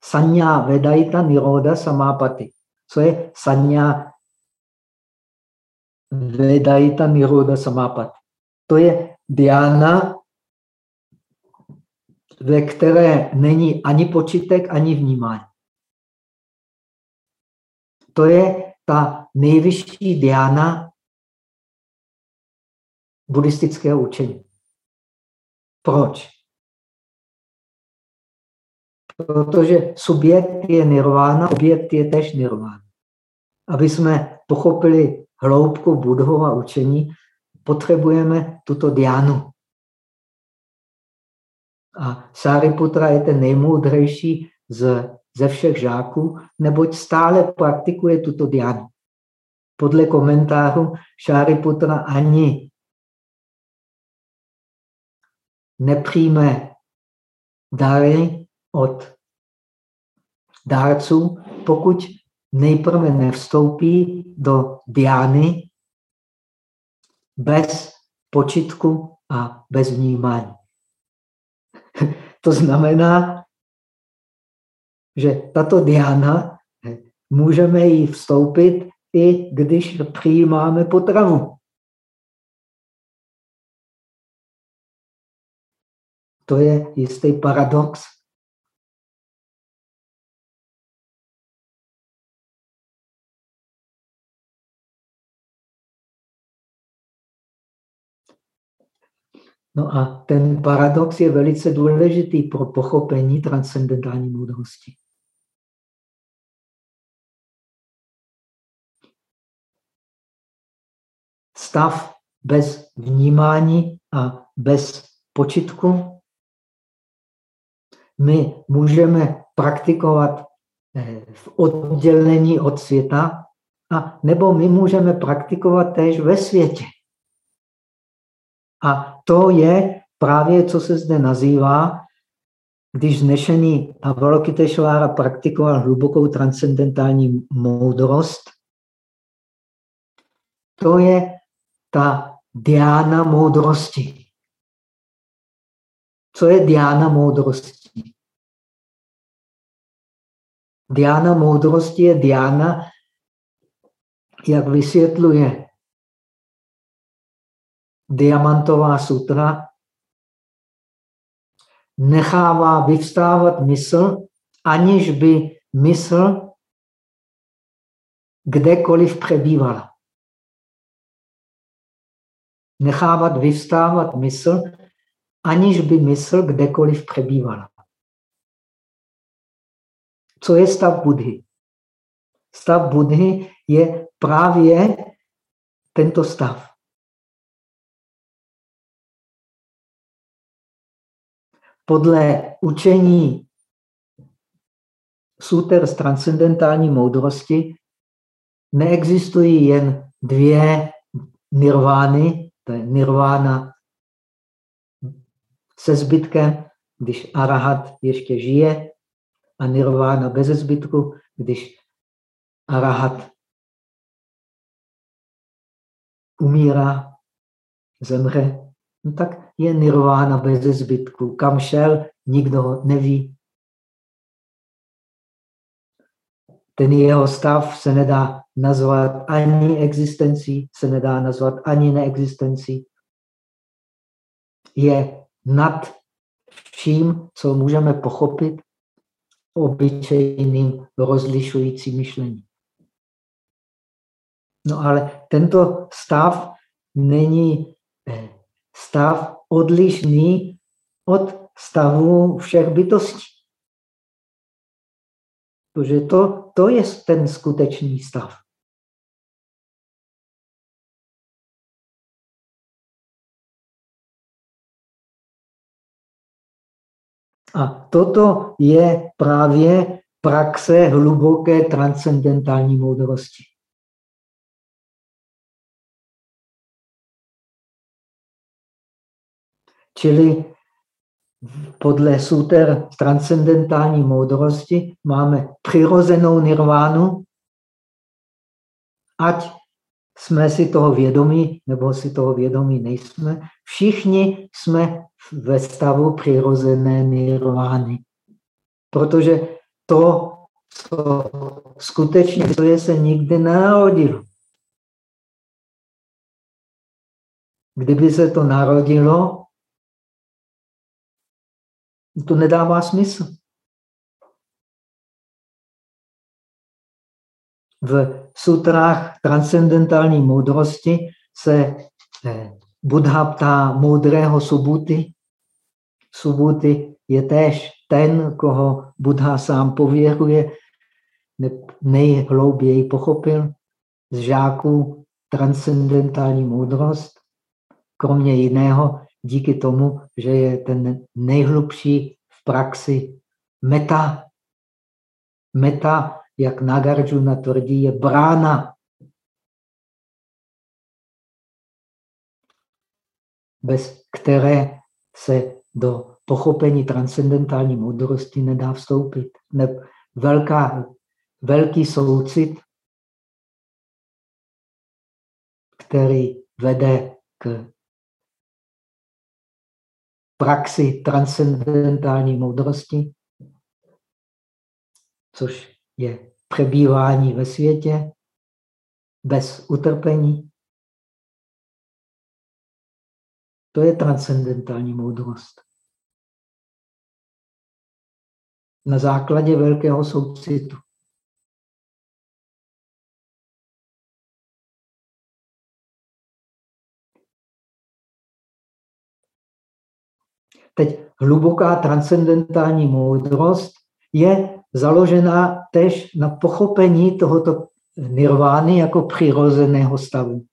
Sanya Vedaita Niroda Samapati. Co je Sanya Vedaita Niroda Samapati? To je diana ve které není ani počítek, ani vnímání. To je ta nejvyšší diána buddhistického učení. Proč? Protože subjekt je nirvána, objekt je tež nirvána. Aby jsme pochopili hloubku budhova učení, potřebujeme tuto diánu. A Sáriputra je ten nejmoudřejší z, ze všech žáků, neboť stále praktikuje tuto diánu. Podle komentářů Šáriputra ani nepřijme dary od dárců, pokud nejprve nevstoupí do diány bez počitku a bez vnímání. To znamená, že tato diana můžeme jí vstoupit i když přijímáme potravu. To je jistý paradox. No a ten paradox je velice důležitý pro pochopení transcendentální moudrosti. Stav bez vnímání a bez počitku my můžeme praktikovat eh, v oddělení od světa, a nebo my můžeme praktikovat též ve světě. A to je právě, co se zde nazývá, když znešený Avalokiteshvara praktikoval hlubokou transcendentální moudrost, to je ta diána moudrosti. Co je diána moudrosti? Diána moudrosti je diána, jak vysvětluje Diamantová sutra nechává vyvstávat mysl, aniž by mysl kdekoliv přebývala. Nechávat vyvstávat mysl, aniž by mysl kdekoliv přebývala. Co je stav Budhy? Stav Budhy je právě tento stav. Podle učení suter z transcendentální moudrosti neexistují jen dvě nirvány, to je nirvána se zbytkem, když arahat ještě žije, a nirvána bez zbytku, když arahat umírá, zemře, no tak je nirvána bez zbytku. Kam šel, nikdo neví. Ten jeho stav se nedá nazvat ani existencí, se nedá nazvat ani neexistencí. Je nad vším, co můžeme pochopit obyčejným rozlišujícím myšlením. No ale tento stav není stav odlišný od stavu všech bytostí. Protože to, to je ten skutečný stav. A toto je právě praxe hluboké transcendentální moudrosti. Čili podle suter transcendentální moudrosti máme přirozenou nirvánu, ať jsme si toho vědomí, nebo si toho vědomí nejsme. Všichni jsme ve stavu přirozené nirvány. Protože to, co skutečně to je, se nikdy narodilo. Kdyby se to narodilo, to nedává smysl. V sutrách transcendentální moudrosti se eh, Buddha ptá moudrého Subuty. Subuty je též ten, koho Buddha sám pověruje, nejhlouběji pochopil z žáků transcendentální moudrost. Kromě jiného, díky tomu, že je ten nejhlubší v praxi meta. Meta, jak Nagarjuna tvrdí, je brána. Bez které se do pochopení transcendentální moudrosti nedá vstoupit. Ne, velká, velký soucit, který vede k praxi transcendentální moudrosti, což je přebývání ve světě bez utrpení. To je transcendentální moudrost. Na základě velkého soucitu. Teď hluboká transcendentální moudrost je založená tež na pochopení tohoto nirvány jako přirozeného stavu.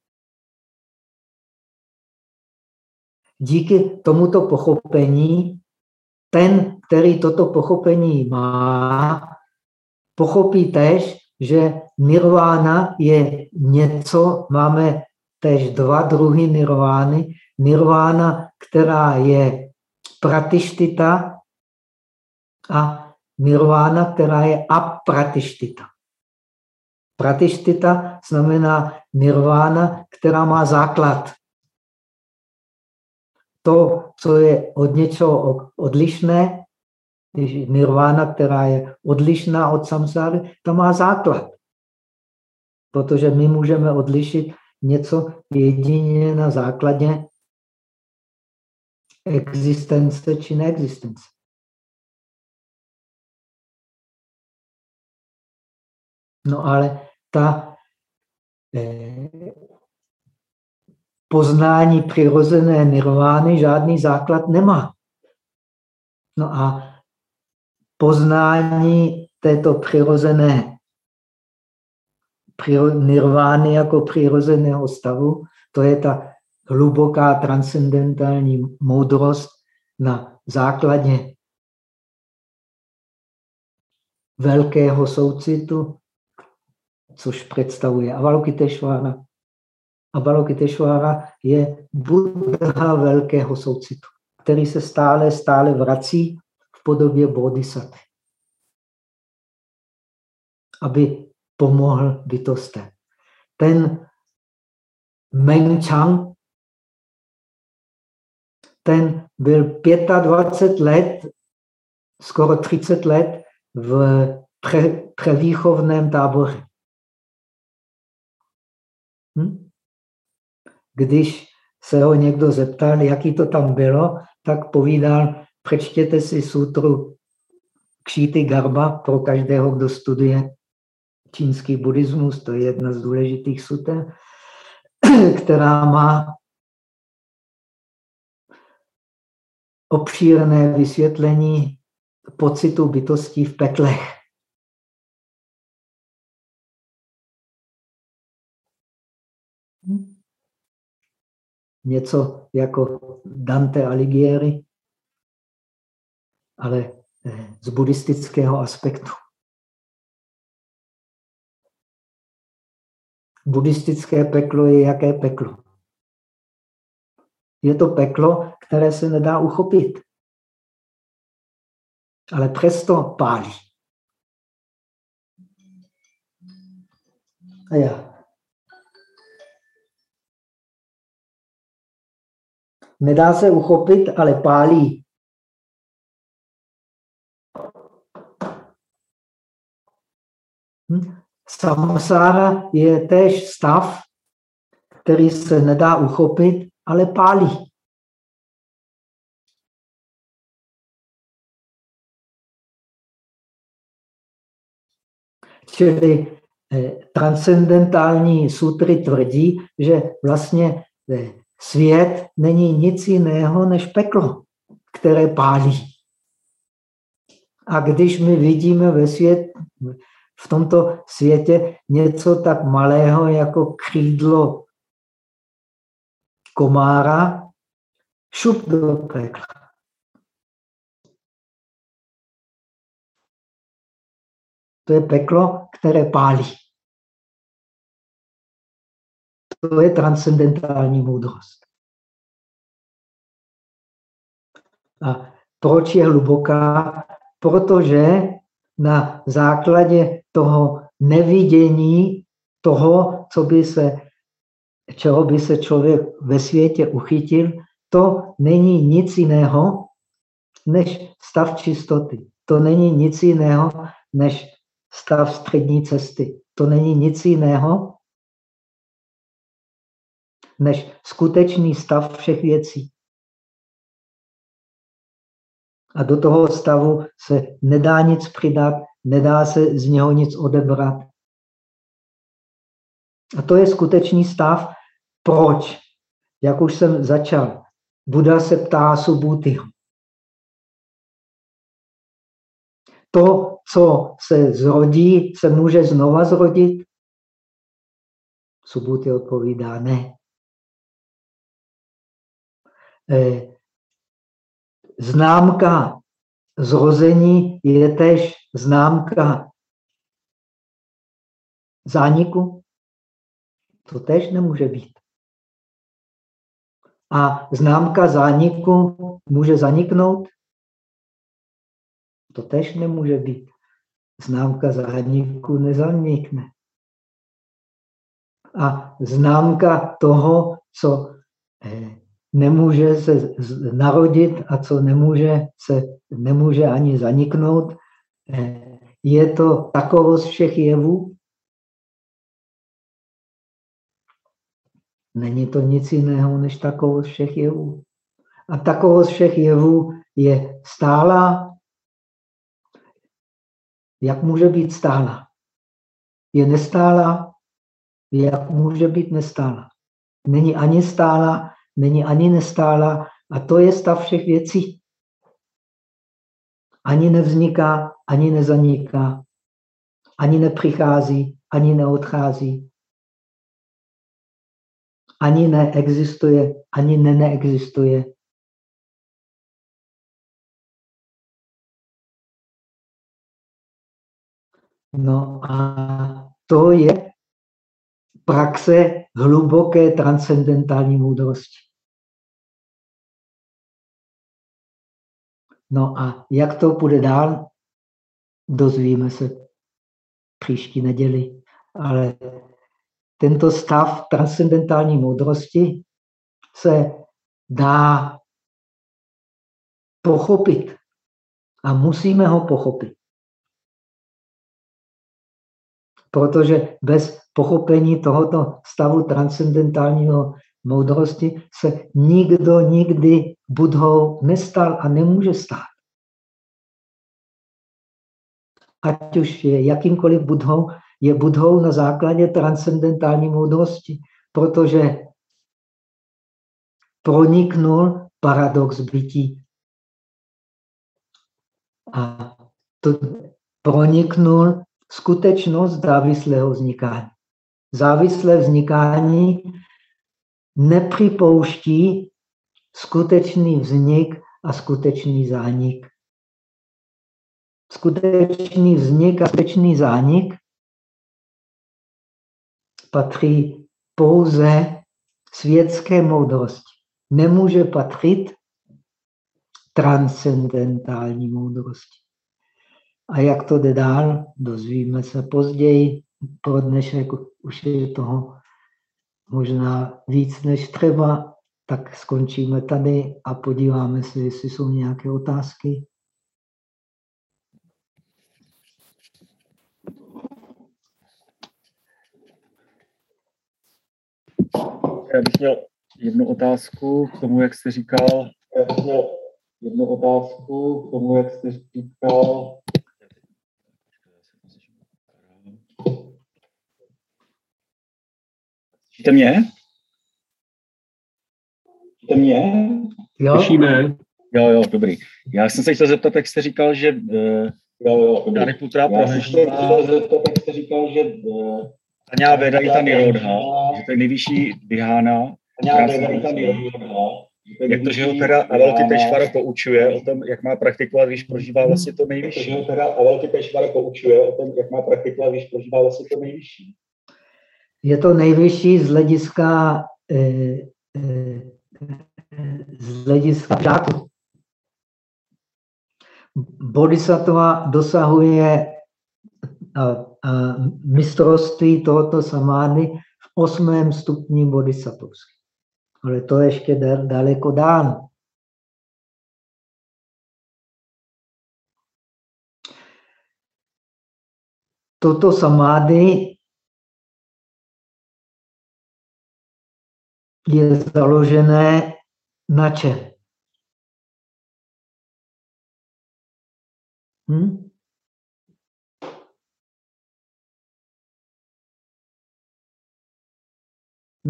Díky tomuto pochopení, ten, který toto pochopení má, pochopí tež, že nirvána je něco, máme tež dva druhy nirvány. Nirvána, která je pratištita a nirvána, která je apratištita. Pratištita znamená nirvána, která má základ. To, co je od něčeho odlišné, když nirvána, která je odlišná od samsáry, to má základ. Protože my můžeme odlišit něco jedině na základě existence či neexistence. No ale ta eh, poznání přirozené nirvány žádný základ nemá. No a poznání této přirozené nirvány jako přirozeného stavu, to je ta hluboká transcendentální moudrost na základě velkého soucitu, což představuje Avalokiteshvara. Avalokiteshvara je Buddha velkého soucitu, který se stále, stále vrací v podobě bodhisattva. Aby pomohl bytostem. Ten Meng Chang, ten byl 25 let, skoro 30 let v pre, prevýchovném táboře. Hm? Když se ho někdo zeptal, jaký to tam bylo, tak povídal, přečtěte si sutru Kšíty Garba pro každého, kdo studuje čínský buddhismus, to je jedna z důležitých suter, která má obšírné vysvětlení pocitu bytostí v peklech. Něco jako Dante Alighieri, ale eh, z buddhistického aspektu. Buddhistické peklo je jaké peklo? Je to peklo, které se nedá uchopit. Ale přesto pálí. A já. Nedá se uchopit, ale pálí. Hm? Samsára je též stav, který se nedá uchopit, ale pálí. Čili eh, transcendentální sutry tvrdí, že vlastně eh, svět není nic jiného než peklo, které pálí. A když my vidíme ve svět, v tomto světě něco tak malého jako křídlo komára, šup do pekla. To je peklo, které pálí. To je transcendentální moudrost. A proč je hluboká? Protože na základě toho nevidění toho, co by se, čeho by se člověk ve světě uchytil, to není nic jiného než stav čistoty. To není nic jiného než stav střední cesty. To není nic jiného než skutečný stav všech věcí. A do toho stavu se nedá nic přidat, nedá se z něho nic odebrat. A to je skutečný stav. Proč? Jak už jsem začal. Buda se ptá Subhutiho. To, co se zrodí, se může znova zrodit? Subhuti odpovídá ne. Eh, známka zrození je tež známka zániku? To tež nemůže být. A známka zániku může zaniknout? To tež nemůže být. Známka zániku nezanikne. A známka toho, co eh, nemůže se narodit a co nemůže, se nemůže ani zaniknout. Eh, je to takovost všech jevů? Není to nic jiného než takovost všech jevů. A takovost všech jevů je stála. Jak může být stála? Je nestála? Jak může být nestála? Není ani stála, není ani nestála a to je stav všech věcí. Ani nevzniká, ani nezaniká, ani nepřichází, ani neodchází. Ani neexistuje, ani ne neexistuje. No a to je praxe hluboké transcendentální moudrosti. No a jak to půjde dál, dozvíme se příští neděli. Ale tento stav transcendentální moudrosti se dá pochopit. A musíme ho pochopit. Protože bez pochopení tohoto stavu transcendentálního moudrosti se nikdo nikdy budhou nestal a nemůže stát. Ať už je jakýmkoliv budhou, je budhou na základě transcendentální moudrosti, protože proniknul paradox bytí. A to proniknul skutečnost závislého vznikání. Závislé vznikání nepřipouští skutečný vznik a skutečný zánik. Skutečný vznik a skutečný zánik patří pouze světské moudrosti. Nemůže patřit transcendentální moudrosti. A jak to jde dál, dozvíme se později. Pro dnešek už je toho možná víc než třeba, tak skončíme tady a podíváme se, jestli jsou nějaké otázky. Já bych měl jednu otázku k tomu, jak jste říkal. Já bych měl jednu otázku k tomu, jak jste říkal. Slyšíte mě? Slyšíte mě? Jo. Slyšíme. Jo, jo, dobrý. Já jsem se chtěl zeptat, jak jste říkal, že uh, Jo, jo, dobrý. Já jsem se chtěl zeptat, jak jste říkal, že uh, Tanya Veda i ta Nirodha, že to je nejvyšší. Nirodha, Jak to, že ho teda Avalokiteshvara poučuje o tom, jak má praktikovat, když prožívá vlastně to Jak to, že nejvyšší. ho teda Avalokiteshvara poučuje o tom, jak má praktikovat, když prožívá vlastně to nejvyšší. Je to nejvyšší z hlediska, eh, eh, z hlediska žáku. Bodhisattva dosahuje mistrovství tohoto samády v osmém stupni bodhisattvovský. Ale to je ještě dal- daleko dáno. Toto samády je založené na čem? Hm?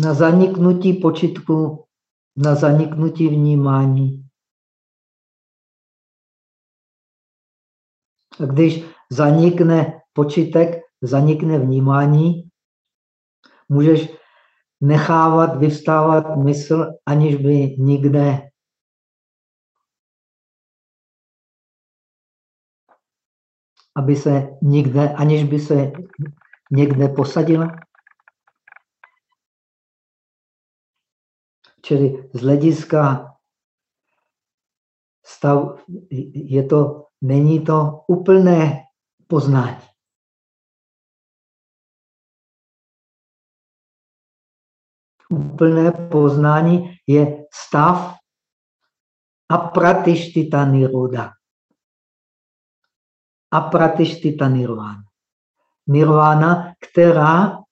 Na zaniknutí počitku, na zaniknutí vnímání. A když zanikne počitek, zanikne vnímání, můžeš nechávat vyvstávat mysl, aniž by nikde aby se nikde, aniž by se někde posadila. Čili z hlediska stav, je to, není to úplné poznání. Úplné poznání je stav apratištita niroda. Apratištita nirvana. Nirvana, která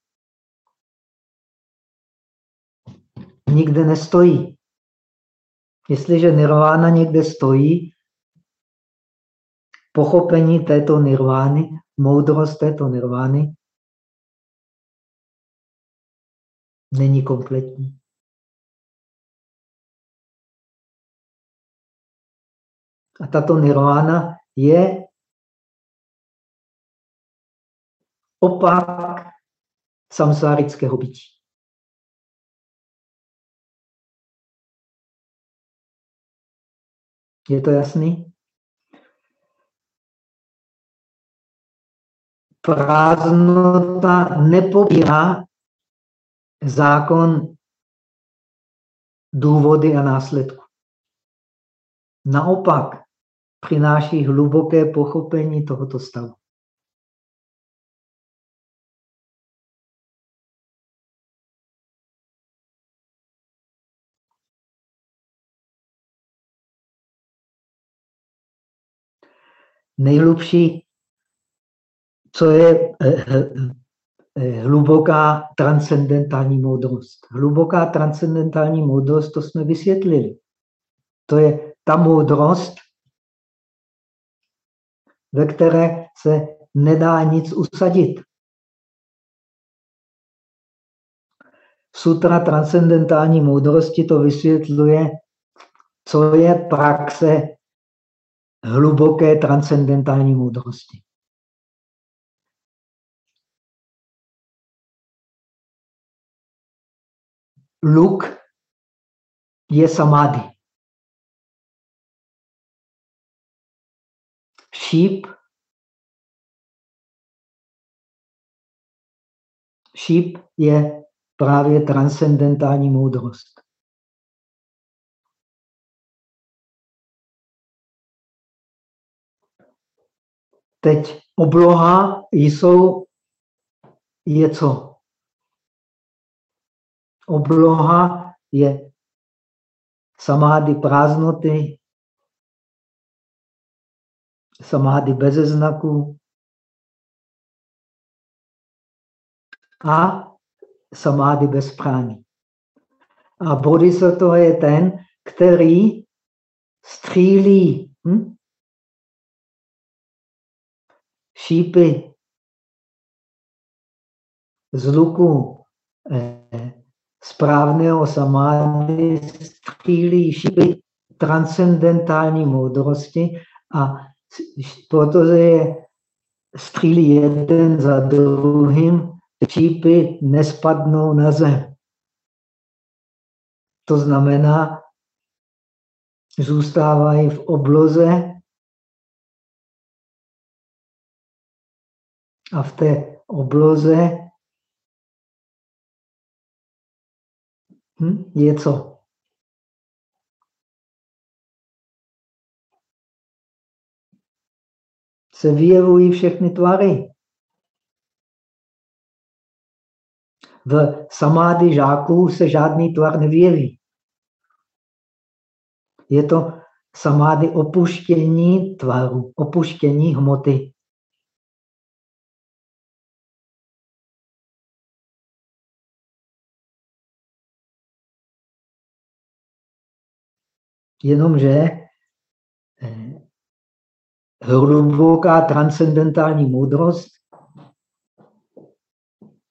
nikde nestojí. Jestliže nirvana někde stojí, pochopení této nirvány, moudrost této nirvány není kompletní. A tato nirvána je opak samsárického bytí. Je to jasný? Prázdnota nepopírá zákon důvody a následku. Naopak přináší hluboké pochopení tohoto stavu. Nejhlubší, co je eh, eh, hluboká transcendentální moudrost. Hluboká transcendentální moudrost, to jsme vysvětlili. To je ta moudrost, ve které se nedá nic usadit. Sutra transcendentální moudrosti to vysvětluje, co je praxe hluboké transcendentální moudrosti. Luk je samády. Šíp šíp je právě transcendentální moudrost. Teď obloha jsou, je co? Obloha je samády prázdnoty, samády bez znaku a samády bez prání. A bodhisattva je ten, který střílí hm? Šípy z luku eh, správného samády, střílí šípy transcendentální moudrosti a protože je střílí jeden za druhým, šípy nespadnou na zem. To znamená, zůstávají v obloze a v té obloze hm, je co? Se vyjevují všechny tvary. v samády žáků se žádný tvar nevyjeví. Je to samády opuštění tvaru, opuštění hmoty. Jenomže eh, hluboká transcendentální moudrost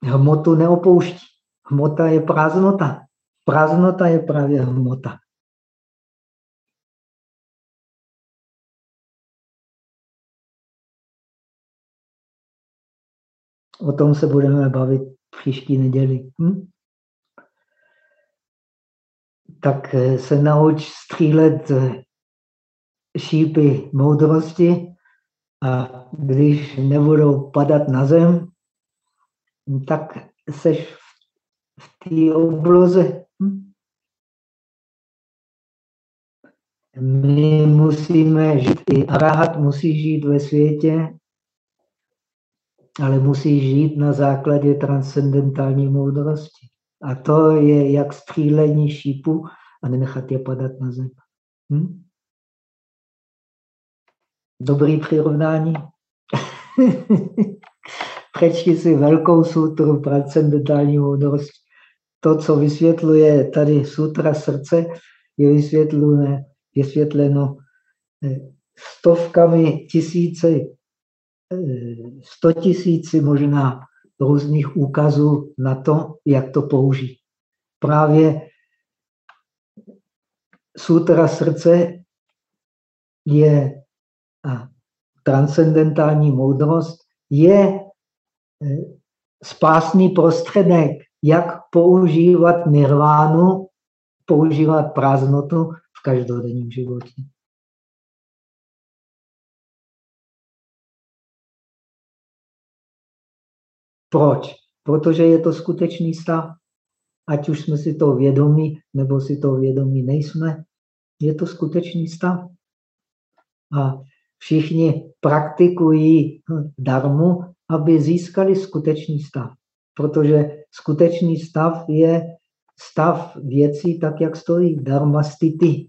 hmotu neopouští. Hmota je prázdnota. Prázdnota je právě hmota. O tom se budeme bavit příští neděli. Hm? Tak eh, se nauč střílet šípy moudrosti a když nebudou padat na zem, tak seš v té obloze. Hm? My musíme žít, i arahat musí žít ve světě, ale musí žít na základě transcendentální moudrosti. A to je jak střílení šípu a nenechat je padat na zem. Hm? Dobrý přirovnání. přečti si velkou sutru transcendentální moudrosti. To, co vysvětluje tady sutra srdce, je vysvětleno, vysvětleno eh, stovkami tisíce, eh, sto tisíci možná různých úkazů na to, jak to použít. Právě sutra srdce je a transcendentální moudrost je spásný prostředek, jak používat nirvánu, používat prázdnotu v každodenním životě. Proč? Protože je to skutečný stav. Ať už jsme si to vědomí, nebo si to vědomí nejsme, je to skutečný stav. A všichni praktikují darmu aby získali skutečný stav. Protože skutečný stav je stav věcí tak, jak stojí. Dharma stity.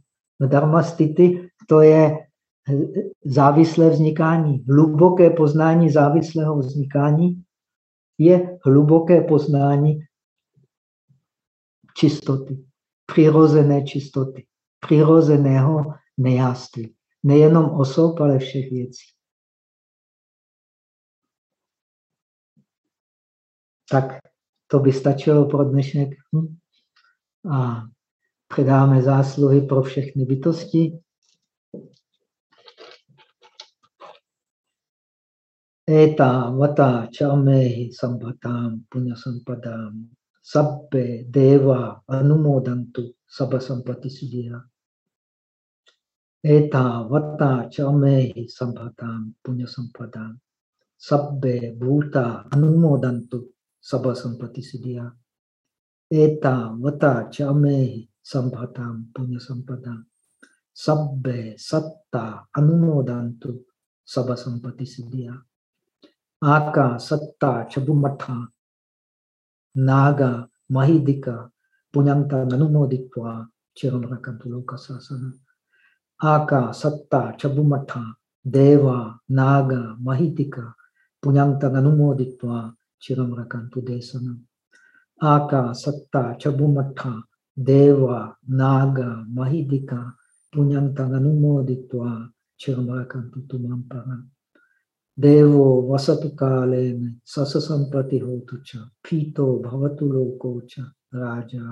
Stity to je závislé vznikání. Hluboké poznání závislého vznikání je hluboké poznání čistoty, přirozené čistoty, přirozeného nejáství. Nejenom osob, ale všech věcí. Tak to by stačilo pro dnešek. Hm? A předáme zásluhy pro všechny bytosti. Eta vata chamehi sambhatam punya sampadam, sabbe deva anumodantu sabasampati sudhya. Eta vata chamehi sambhatam punya sampadam, sabbe bhuta anumodantu sabasampati sudhya. Eta vata chamehi sambhatam punya sampadam, sabbe satta anumodantu sabasampati sudhya. ಆಕ ಸತ್ತ ಚಬುಮಠ ನಾಗ ಮಹಿದಿಕ ಪುನಂತ ನನುಮೋದಿತ್ವ ಚಿರಮರಕಂತು ಲೋಕಸಾಸನ ಆಕ ಸತ್ತ ಚಬುಮಠ ದೇವ ನಾಗ ಮಹಿತಿಕ ಪುನಂತ ನನುಮೋದಿತ್ವ ಚಿರಮರಕಂತು ದೇಸನ ಆಕ ಸತ್ತ ಚಬುಮಠ ದೇವ ನಾಗ ಮಹಿದಿಕ ಪುನಂತ ನನುಮೋದಿತ್ವ ಚಿರಮರಕಂತು ತುಮಾಂಪರ Devo vasatu kalene sasa sampati hotu cha pito bhavatu loko cha raja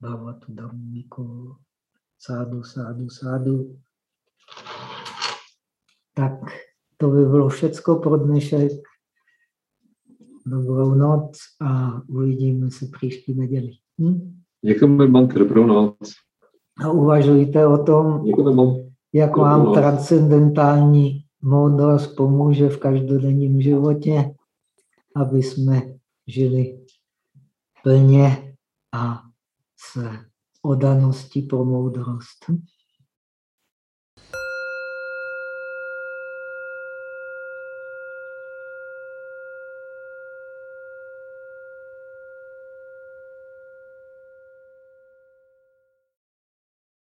bhavatu dhammiko sádu, sádu, sádu. Tak to by bylo všecko pro dnešek. Dobrou noc a uvidíme se příští neděli. Hm? Děkujeme, Bank, dobrou noc. A uvažujte o tom, Děkujeme, jak vám transcendentální moudrost pomůže v každodenním životě, aby jsme žili plně a s odaností pro moudrost.